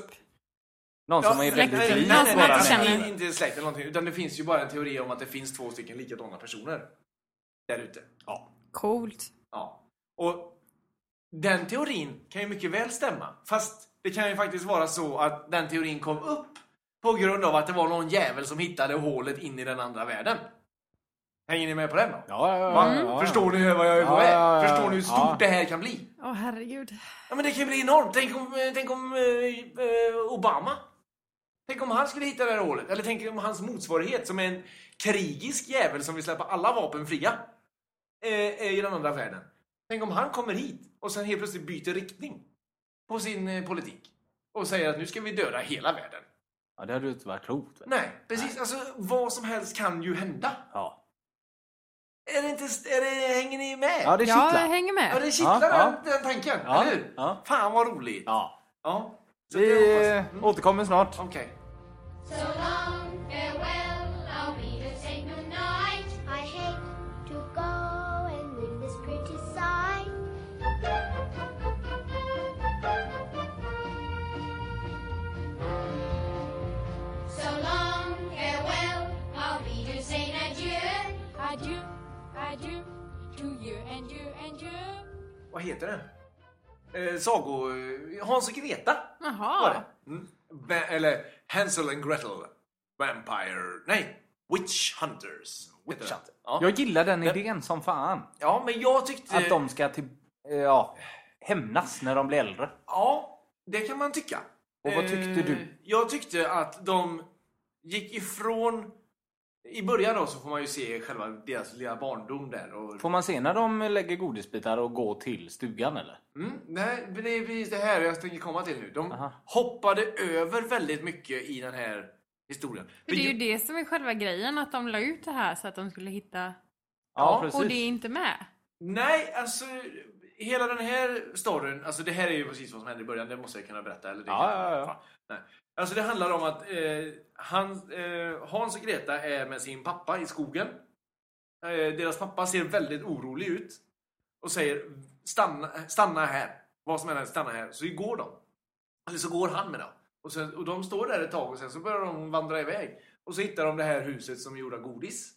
Någon som är väldigt nej, lik nej, nej, nej, inte nej, känner. inte släkt eller någonting. Utan det finns ju bara en teori om att det finns två stycken likadana personer. Där ute. Ja. Coolt. ja. Och den teorin kan ju mycket väl stämma. Fast det kan ju faktiskt vara så att den teorin kom upp på grund av att det var någon jävel som hittade hålet in i den andra världen. Hänger ni med på den då? Ja, ja, ja, ja. Förstår ni vad jag är på Ja, väg? ja, ja, Förstår ni hur stort ja. det här kan bli? Åh herregud. Ja men det kan bli enormt. Tänk om, tänk om eh, eh, Obama. Tänk om han skulle hitta det här hålet. Eller tänk om hans motsvarighet som är en krigisk jävel som vill släppa alla vapen fria. Eh, I den andra världen. Tänk om han kommer hit och sen helt plötsligt byter riktning på sin eh, politik. Och säger att nu ska vi döda hela världen. Ja, det hade ju inte varit klokt. väl? Nej, precis. Alltså vad som helst kan ju hända. Ja, Är det inte... Är det, hänger ni med? ja det Jag kittlar. hänger Ja, med. det kittlar Ja, den, den tanken, Ja, eller hur? ja. Fan vad roligt. Ja. Ja. Så Vi Mm. återkommer snart. Okej. So long, farewell, I'll be to say goodnight. I hate to go and leave this pretty sight. So long, farewell, I'll be to say adieu. Adieu, adieu to you. And you and you. Vad heter det? Eh, sago... Hans och Greta var det. Mm. Eller Hansel and Gretel. Vampire... Nej! Witch Hunters. Witch. Hunter. Ja. Jag gillar den idén som fan. ja, men jag tyckte... Att de ska till, eh, ja, hämnas när de blir äldre. Ja, det kan man tycka. Och vad tyckte Eh, du? Jag tyckte att de gick ifrån... I början då så får man ju se själva deras lilla barndom där. Och... Får man se när de lägger godisbitar och går till stugan eller? Mm, nej, det är precis det här jag tänker komma till nu. De Aha. hoppade över väldigt mycket i den här historien. Det är ju det som är själva grejen, att de la ut det här så att de skulle hitta... Ja, Ja, precis. Och det är inte med. Nej, alltså hela den här storyn, alltså det här är ju precis vad som hände i början, det måste jag kunna berätta. Eller det Ja, kan- ja, ja. Nej. Alltså det handlar om att eh, han, eh, Hans och Greta är med sin pappa i skogen. Eh, deras pappa ser väldigt orolig ut och säger stanna, stanna här. Vad som helst, stanna här. Så går de. Eller så går han med dem. Och, sen, och de står där ett tag och sen så börjar de vandra iväg. Och så hittar de det här huset som är gjort av godis.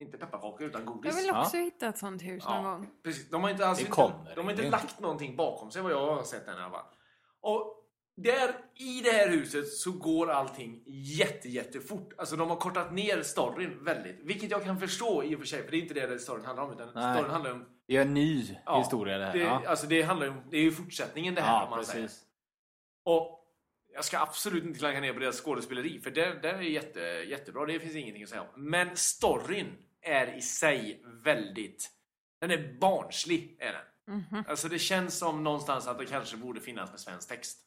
Inte pepparkakor utan godis. Jag vill också hitta ett sånt hus någon gång. Precis. De har inte, Det inte, kommer. de har inte lagt någonting bakom sig vad jag har sett än i alla fall. Och där, i det här huset så går allting jätte, jättefort. Alltså de har kortat ner storyn väldigt. Vilket jag kan förstå i och för sig, för det är inte det storyn handlar om. Utan Nej. storyn handlar om... Det är en ny ja, historia det här. Det, ja. Alltså det handlar om, det är ju fortsättningen det här ja, om man säger. precis. Och jag ska absolut inte klanka ner på deras skådespeleri, för det, det är jätte, jättebra. Det finns ingenting att säga om. Men storyn är i sig väldigt... Den är barnslig, är den. Mhm. Alltså det känns som någonstans att det kanske borde finnas med svensk text.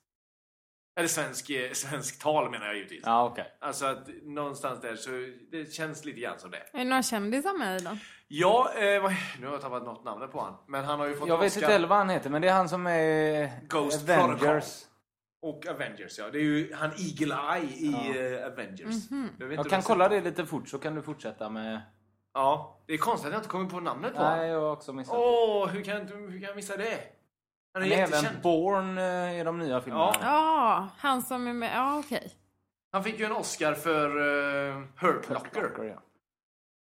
Eller svensk, eh, svensk tal menar jag givetvis. Ja, okej. Alltså att någonstans där så det känns lite grann som det. Är det några kändisar med den? Ja, eh, vad- nu har jag tappat något namn på han. Men han har ju fått Jag vet inte heller vad han heter, men det är han som är Ghost Avengers. Protocol. och Avengers. Ja, det är ju han Eagle Eye i eh, Avengers. Jag, vet Jag inte kan kolla det lite fort så kan du fortsätta med... Ja, det är konstigt att jag inte kommer på namnet på Nej, jag har också missat. Åh, hur kan, jag inte- hur kan jag missa det? Han är Han är även. Born eh, i de nya filmerna. Ja. Ja, han som är med. Ja, okej. Han fick ju en Oscar för uh, Hurt Locker. ja.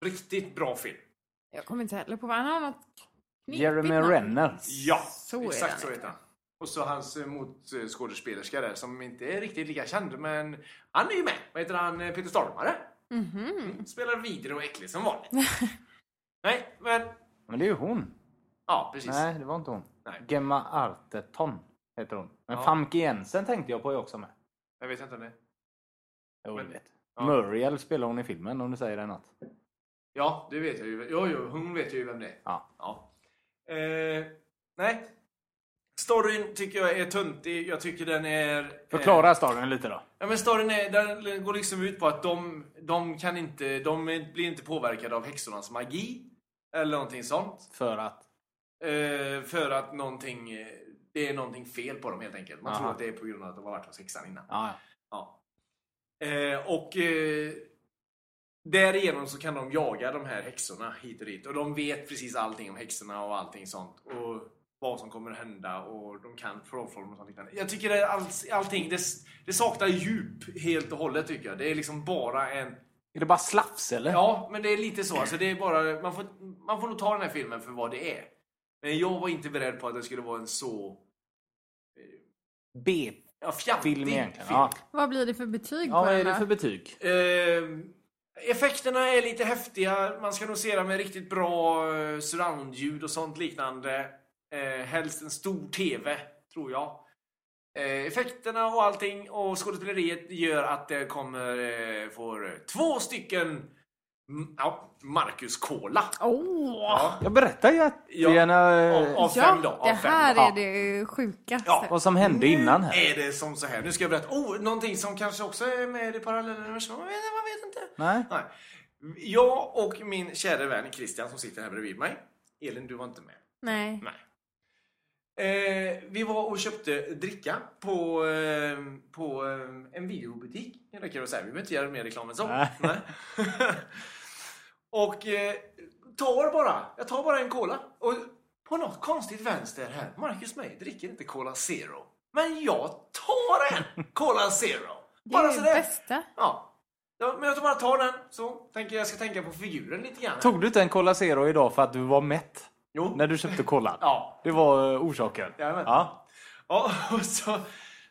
Riktigt bra film. Jag kommer inte heller på vad han har något Jeremy namn. Renner. Ja, Så exakt så heter han. Och så hans eh, motskådespelerska där som inte är riktigt lika känd men han är ju med. Vad heter han? Peter Stormare. Mhm. Spelar vidare och äcklig som vanligt. Nej, men Men det är ju hon. ja, precis. Nej, det var inte hon. Nej. Gemma Arterton heter hon. Men Ja. Famke Jensen tänkte jag på också med. Jag vet inte om det. Jo, Men- vet. ja. Muriel spelar hon i filmen om du säger det något. Ja, det vet jag ju. Jo, jo, hon vet ju vem det är. Ja. ja. Eh, nej. Storyn tycker jag är töntig. Jag tycker den är... eh, Förklara storyn lite då. Ja men storyn är, den går liksom ut på att de, de kan inte, de blir inte påverkade av häxornas magi. Eller någonting sånt. För att... Eh, för att någonting, det är någonting fel på dem helt enkelt. Man Aha. tror att det är på grund av att de har varit hos häxan innan. Ja, Ja. Eh, och eh, därigenom så kan de jaga de här häxorna hit och dit. Och de vet precis allting om häxorna och allting sånt. Och vad som kommer att hända och de kan trollform och sånt liknande. Jag tycker är all, allting, det, det saknar djup helt och hållet tycker jag. Det är liksom bara en... Är det bara slafs eller? Ja, men det är lite så. Alltså, det är bara, man, får, man får nog ta den här filmen för vad det är. Men jag var inte beredd på att det skulle vara en så B. ja, fjantig Film film. Ja. Vad blir det för betyg ja, på vad är det för betyg? Eh, effekterna är lite häftiga. Man ska nog se dem med riktigt bra eh, surroundljud och sånt liknande. Eh, helst en stor TV, tror jag. Eh, effekterna och allting och skådespeleriet gör att det kommer eh, får två stycken ja, Marcus Cola. Åh! Ja, Jag berättar jättegärna av, eh, av Ja, fem då. Av det fem. här Ja. är det sjukaste. Ja. vad som hände innan här. är det som så här. Nu ska jag berätta. Oh, någonting som kanske också är med i parallelluniversum. Man vet, man vet inte. Nej. Nej. Jag och min kära vän Christian som sitter här bredvid mig. Elin, du var inte med. Nej. Nej. Eh, vi var och köpte dricka på, eh, på eh, en videobutik. Att säga. Vi behöver inte göra mer reklam än så. Och eh, tar bara, jag tar bara en cola. Och på något konstigt vänster här, Marcus May dricker inte Cola Zero. Men jag tar en Cola Zero. Det är Bara det bästa. Ja. ja. Men jag tar bara tar den så tänker jag ska tänka på figuren lite grann. Tog du inte en Cola Zero idag för att du var mätt? Jo. När du köpte kolan? Ja. Det var eh, orsaken? Jajamän. Ja. Ja, och så,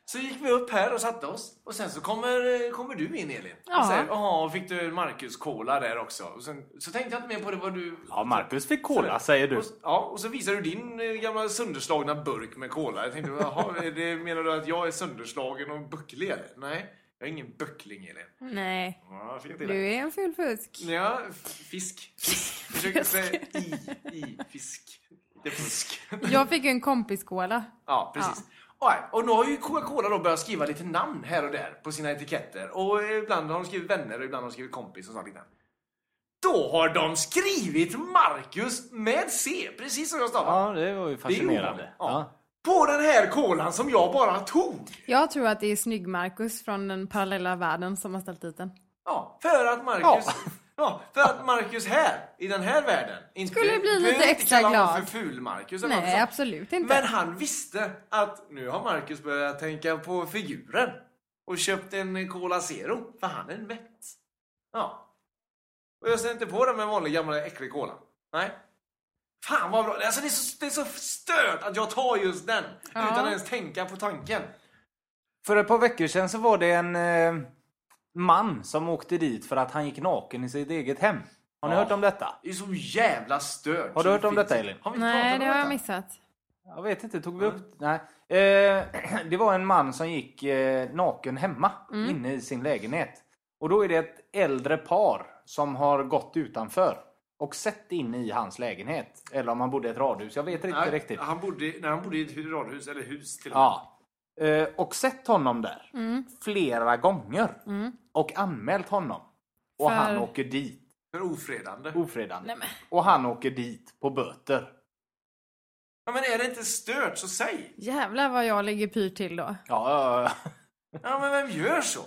så gick vi upp här och satte oss. Och sen så kommer, kommer du in Elin. Ja. Och säger, jaha, fick du Marcus cola där också? Och sen, så tänkte jag inte mer på det vad du... ja, Marcus fick cola säger du. Och, ja, och så visar du din eh, gamla sönderslagna burk med cola. Jag tänkte, jaha, det, menar du att jag är sönderslagen och bucklig eller? Nej, jag är ingen buckling Elin. Nej, Ja, jag du är en full fusk. Ja, fisk. Fisk. Försöker säga i, i, fisk. Det är fusk. Jag fick ju en kompiskola. Ja, precis. Ja. Och nu har ju Coca-Cola då börjat skriva lite namn här och där på sina etiketter. Och ibland har de skrivit vänner och ibland har de skrivit kompis och sånt liknande. Då har de skrivit Marcus med C, precis som jag stavar. Ja, det var ju fascinerande. Ja. Ja. På den här kolan som jag bara tog. Jag tror att det är Snygg-Marcus från den parallella världen som har ställt dit den. Ja, för att Marcus... Ja. För att Marcus här, i den här världen, inte, Skulle bli lite inte extra honom glad. för eller något Nej, sånt. absolut inte. Men han visste att nu har Marcus börjat tänka på figuren. Och köpt en Cola Zero, för han är en mätt. Ja. Och jag ser inte på den med vanlig gamla äcklig cola. Nej. Fan vad bra. Alltså det är så, det är så stört att jag tar just den. Ja. Utan att ens tänka på tanken. För ett par veckor sedan så var det en eh, man som åkte dit för att han gick naken i sitt eget hem. Har ni Ja. hört om detta? Det är så jävla stört. Har du hört om detta. Elin? Har vi inte Nej, pratat det har jag missat. Jag vet inte, tog vi upp? Nej. Eh, det var en man som gick eh, naken hemma inne i sin lägenhet. Och då är det ett äldre par som har gått utanför och sett in i hans lägenhet. Eller om han bodde i ett radhus, jag vet inte Nej, riktigt. Han bodde, nej, han bodde i ett radhus, eller hus till och med. Ja. Eh, och sett honom där flera gånger. Och anmält honom. Och För- han åker dit. För ofredande. Ofredande. Nej, men. Och han åker dit på böter. Ja, men är det inte stört så säg. Jävlar vad jag lägger pyrt till då. Ja, ja, ja. Ja, men vem gör så?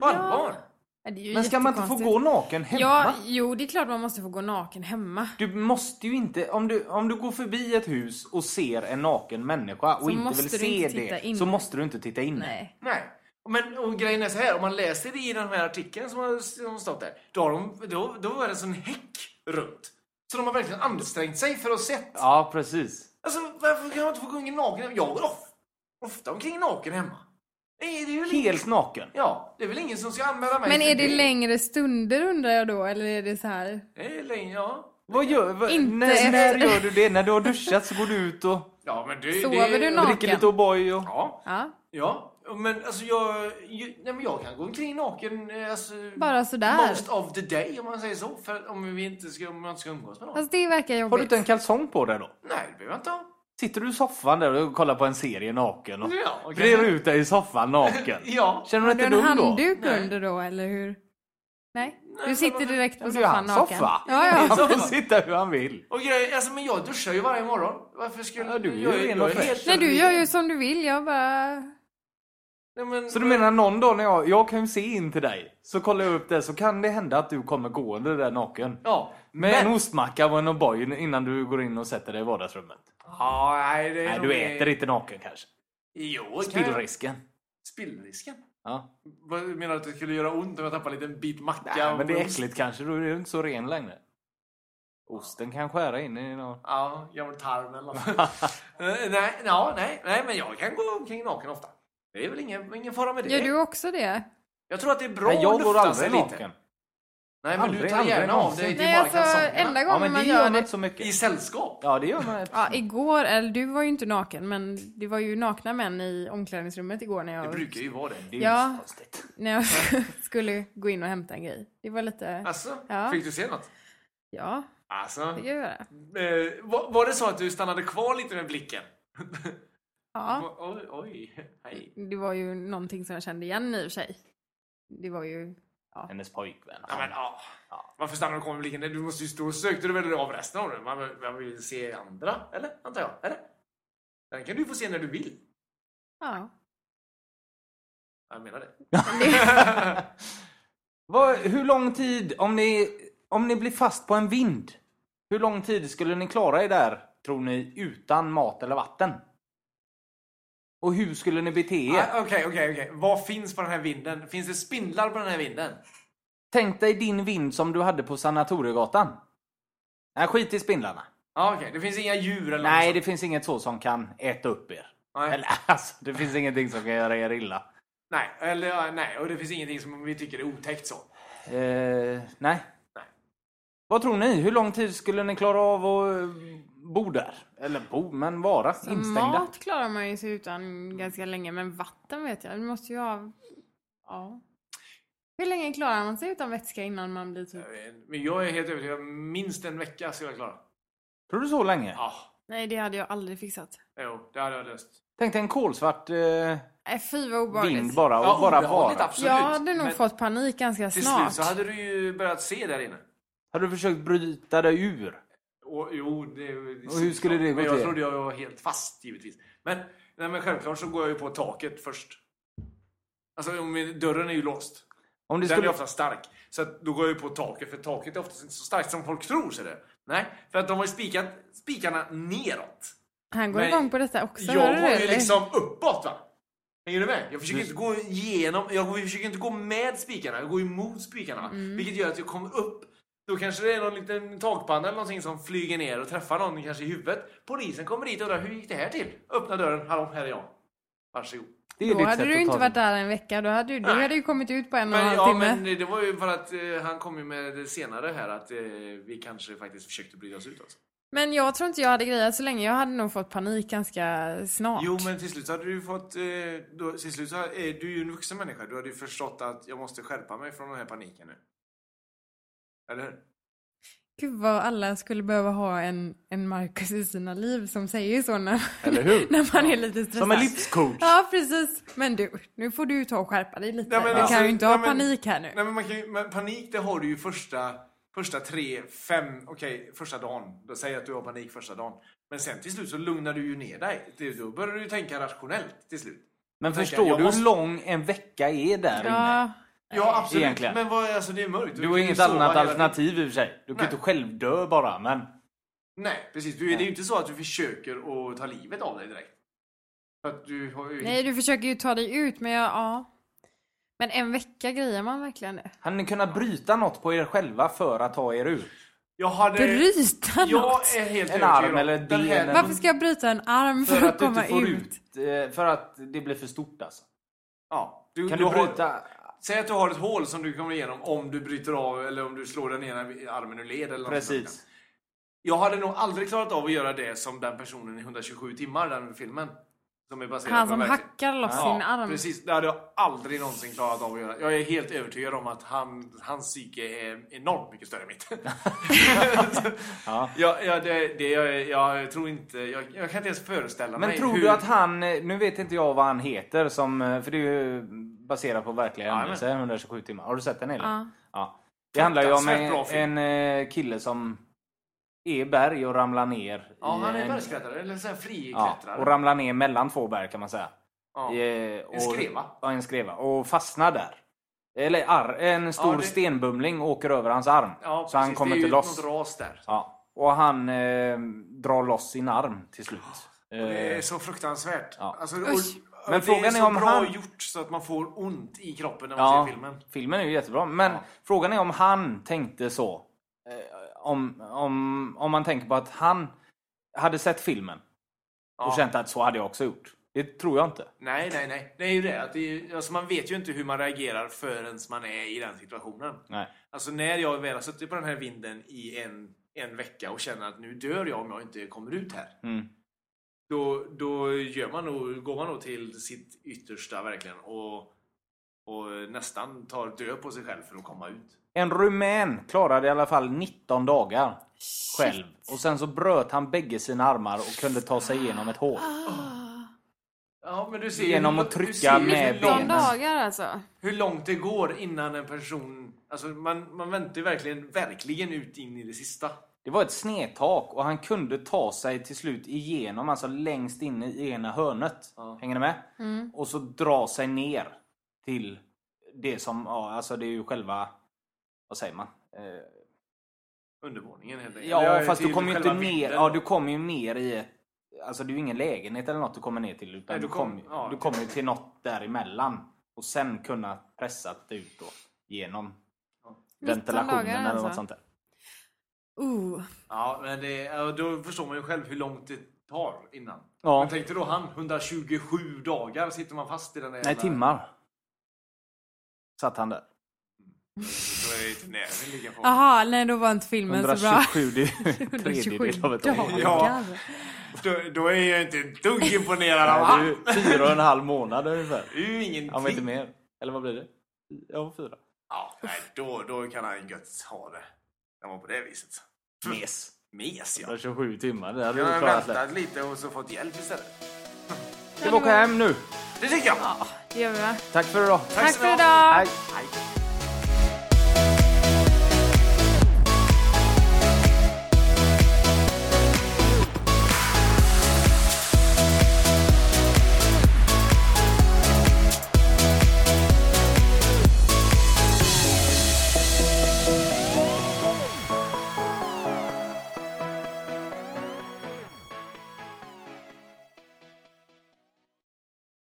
På allvar? Ja, Men ska man inte få gå naken hemma? Ja, jo, det är klart man måste få gå naken hemma. Du måste ju inte, om du, om du går förbi ett hus och ser en naken människa och Så inte vill se inte det, in. så måste du inte titta in. Nej. Nej. Men och grejen är så här, om man läser det i den här artikeln som har, som har stått där, då, har de, då, då var det en sån häck runt. Så de har verkligen ansträngt sig för att sett. Ja, precis. Alltså, varför kan man inte få gå naken? Jag går ofta omkring naken hemma. Helt naken. Ja, det är väl ingen som ska anmäla mig Men är det längre stunder undrar jag då, eller är det så här? Det är längre, ja. Vad gör, vad, Inte när, efter- när gör du det? När du har duschat så går du ut och Ja, men det, Sover det, du naken? dricker lite O'boy och... Ja, Ja, ja. Men alltså jag, nej, men jag kan gå omkring naken eh, alltså, bara sådär. most of the day om man säger så. För om vi inte ska, om man inte ska umgås med någon. Fast det verkar Har du jobbigt. inte en kalsong på dig då? Nej, det behöver jag inte ha. Sitter du i soffan där och kollar på en serie naken och Ja, okej. brer ut dig i soffan naken? Ja. Känner Har du du inte en dum då? handduk Nej. under då, eller hur? Nej? Nej, Du sitter direkt på soffan naken? soffa. Ja, ja. Han får sitta hur han vill. Och grej, alltså, men jag duschar ju varje morgon. Varför skulle... Ja, du jag, jag fräsch. helt- Nej, du gör ju som du vill. Jag bara... Nej, men, Så du menar någon dag när jag, jag kan ju se in till dig, så kollar jag upp det så kan det hända att du kommer gående där naken. Ja. Med men... en ostmacka och en O'boy innan du går in och sätter dig i vardagsrummet. Ja, nej, det är Nej, nog du äter inte naken kanske. Jo, kan jag- Spillrisken. Spillrisken? Ja. Vad menar du att det skulle göra ont om jag tappar en liten bit macka? Nej, men det är äckligt kanske, då är du inte så ren längre. Osten kan skära in i någon... Ja, gammal tarm eller något. Nej, ja, nej, nej, men jag kan gå omkring naken ofta. Det är väl ingen, ingen fara med det. Gör du också det? Jag tror att det är bra Nej, att jag går lufta sig aldrig lite. Nej, men du Aldrig, tar aldrig gärna av någonsin. dig till Nej, bara alltså kalsongerna. enda Ja, gången men man det gör gör man det... inte så mycket. I sällskap? Ja, det gör man. Ja, igår, eller du var ju inte naken, men det var ju nakna män i omklädningsrummet igår när Det jag, brukar ju vara det. Det är ju Ja. så konstigt. när jag skulle gå in och hämta en grej. Det var lite... Alltså, Ja. fick du se något? Ja, Alltså, det kan jag göra. eh, var, var det så att du stannade kvar lite med blicken? Ja, Oj, oj, hej. det var ju någonting som jag kände igen i och för sig. Det var ju... Hennes pojkvän. Ja, men, ja. Varför stannar du kvar med blicken? Du måste ju stå och sökte du väl av resten av den? Man, vill- man vill se andra, eller? Antar jag. Eller? Den kan du få se när du vill. Ja. Jag menar det. Vad, hur lång tid, om ni, om ni blir fast på en vind, hur lång tid skulle ni klara er där, tror ni, utan mat eller vatten? Och hur skulle ni bete er? Ah, Okej, okej, okej. Vad finns på den här vinden? Finns det spindlar på den här vinden? Tänk dig din vind som du hade på Sanatoriegatan. Nej, skit i spindlarna. Ja, okej. Det finns inga djur eller Nej, något det finns inget så som kan äta upp er. Nej. Eller alltså, det finns ingenting som kan göra er illa. Nej, eller, ja, nej, och det finns ingenting som vi tycker är otäckt så. Eh, nej. Nej. Vad tror ni? Hur lång tid skulle ni klara av att eh, bo där? Eller bo, men vara instängda? Mat klarar man ju sig utan ganska länge, men vatten vet jag. Du måste ju ha... Ja. Hur länge klarar man sig utan vätska innan man blir typ... Men jag är helt övertygad. Minst en vecka ska jag klara. Tror du så länge? Ja, Nej, det hade jag aldrig fixat. jo, det hade jag löst. Tänk dig en kolsvart eh, fy vad obehagligt. vind bara och Ja, bara obehagligt, vara. absolut. Jag hade nog Men fått panik ganska Till snart. slut så hade du ju börjat se där inne. Hade du försökt bryta dig ur? Och, jo, det, det Och hur skulle det gå Men jag till? trodde jag var helt fast givetvis. Men, nej, men självklart så går jag ju på taket först. Alltså om- dörren är ju låst. Om det Den skulle... är ofta stark. Så att då går jag ju på taket för taket är oftast inte så starkt som folk tror. Så det. Nej, för att de har ju spikat spikarna neråt. Han går Men igång på detta också. Jag går ju liksom uppåt va? Hänger du med? Jag försöker Du- inte gå igenom, jag försöker inte gå med spikarna, jag går emot spikarna. Mm. Vilket gör att jag kommer upp. Då kanske det är någon liten takpanna eller någonting som flyger ner och träffar någon kanske i huvudet. Polisen kommer dit och undrar hur gick det här till? Öppna dörren, hallå här är jag. Varsågod. Det är Då hade du inte varit där en vecka. Då hade du, du hade ju kommit ut på en och en halv ja, timme. men det var ju för att eh, han kom ju med det senare här att eh, vi kanske faktiskt försökte bryta oss ut också. Men jag tror inte jag hade grejat så länge. Jag hade nog fått panik ganska snart. Jo, men till slut så hade du ju fått... Eh, då, till slut så är du ju en vuxen människa. Du hade ju förstått att jag måste skärpa mig från den här paniken nu. Eller? Gud vad alla skulle behöva ha en, en Marcus i sina liv som säger så när, Eller hur? när man är lite stressad. Som en livscoach. Ja, precis. Men du, nu får du ta och skärpa dig lite. Nej, men du alltså, kan ju inte ha nej, men- panik här nu. Nej, men, man kan ju, men panik det har du ju första, första tre, fem, okej, första dagen. Då säger jag att du har panik första dagen. Men sen till slut så lugnar du ju ner dig. Då börjar du ju tänka rationellt till slut. Men förstår jag du måste- hur lång en vecka är där inne? Ja, absolut. Egentligen. Men vad, alltså det är mörkt. Du kan har ju inget annat alternativ i och för sig. Du kan Nej. inte själv dö bara, men... Nej, precis. Du, det är ju inte så att du försöker att ta livet av dig direkt. Du har ju... nej, du försöker ju ta dig ut, men jag, ja. Men en vecka grejer man verkligen det? Hade ni kunnat bryta något på er själva för att ta er ur? Jag hade... Bryta Jag något? är helt En arm eller ett den här- ben Varför ska jag bryta en arm för, För att att du komma ut? ut... eh, För att det blir för stort alltså. Ja. Du, Kan du du har- bryta... Säg att du har ett hål som du kommer igenom om du bryter av eller om du slår den ena armen ur led eller något sånt där. Precis. Jag hade nog aldrig klarat av att göra det som den personen i 127 timmar, den filmen. Som är baserad Han på som verkligen- hackar loss Ja, sin arm. precis. Det hade jag aldrig någonsin klarat av att göra. Jag är helt övertygad om att han, hans psyke är enormt mycket större än mitt. Ja. ja, ja, det, det, jag, jag tror inte... Jag, jag kan inte ens föreställa Men mig tror hur... du att han... Nu vet inte jag vad han heter som... För det är ju baserat på verkliga Ja, händelser, 127 timmar. Har du sett den Elin? Ja. Ja. Det handlar ju om en, en eh, kille som är berg och ramlar ner. Ja, i han är en- bergsklättrare, eller så här Ja, friklättrare. och ramlar ner mellan två berg kan man säga. Ja. Eh, och, En skreva. Ja, en skreva. Och fastnar där. Eller ar, en stor Ja, det- stenbumling åker över hans arm. Ja, så han kommer det är inte ju loss. ras där. Ja. Och han eh, drar loss sin arm till slut. Det är Eh, så fruktansvärt. Ja. Alltså, och, Men det frågan är så om bra han- gjort så att man får ont i kroppen när man ja, ser filmen. filmen är ju jättebra. Men Ja. frågan är om han tänkte så. Eh, om, om, om man tänker på att han hade sett filmen och Ja. känt att så hade jag också gjort. Det tror jag inte. Nej, nej, nej. Det är ju det. Att det är, alltså man vet ju inte hur man reagerar förrän man är i den situationen. Nej. Alltså när jag väl har suttit på den här vinden i en, en vecka och känner att nu dör jag om jag inte kommer ut här. Mm. Då, då gör man nog, går man nog till sitt yttersta verkligen och, och nästan tar död på sig själv för att komma ut. En rumän klarade i alla fall 19 dagar själv. Och sen så bröt han bägge sina armar och kunde ta sig igenom ett hål. Ja, men du ser Genom att du trycka med hur 19 långt- benen. dagar alltså. hur långt det går innan en person... Alltså man, man väntar ju verkligen, verkligen ut in i det sista. Det var ett snedtak och han kunde ta sig till slut igenom, alltså längst in i ena hörnet. Ja. Hänger ni med? Mm. Och så dra sig ner till det som, ja alltså det är ju själva, vad säger man? Eh, Undervåningen helt enkelt. ja Eller fast du kommer ju inte ner, vinden. ja du kommer ju ner i ett, alltså det är ju ingen lägenhet eller något du kommer ner till utan Nej, du, du kom- kommer ja. du kommer ju till något däremellan. Och sen kunna pressa ut då genom 19 ventilationen eller något alltså. sånt där. Uh. Ja, men det, då förstår man ju själv hur långt det tar innan. Ja. Men tänkte då han, 127 dagar sitter man fast i den där Nej, jävla- timmar. Satt han där. Jaha, nej då var inte filmen så bra. 127 det är en 127 tredjedel av ett år. Ja. Då, då är jag inte ett dugg imponerad av han. fyra och en halv månad ungefär. Det är ju ingenting. Var inte mer. Eller vad blir det? Ja, fyra. Ja, nej, då, då kan han gött ha det. Det var på det viset. Mes. Mes ja. 127 timmar. Det hade Jag du har klarat lätt. väntat lite och så fått hjälp istället. Ska vi åka hem nu? Det tycker jag. Ja, det gör vi va? Tack för idag. Tack ska för idag! Hej.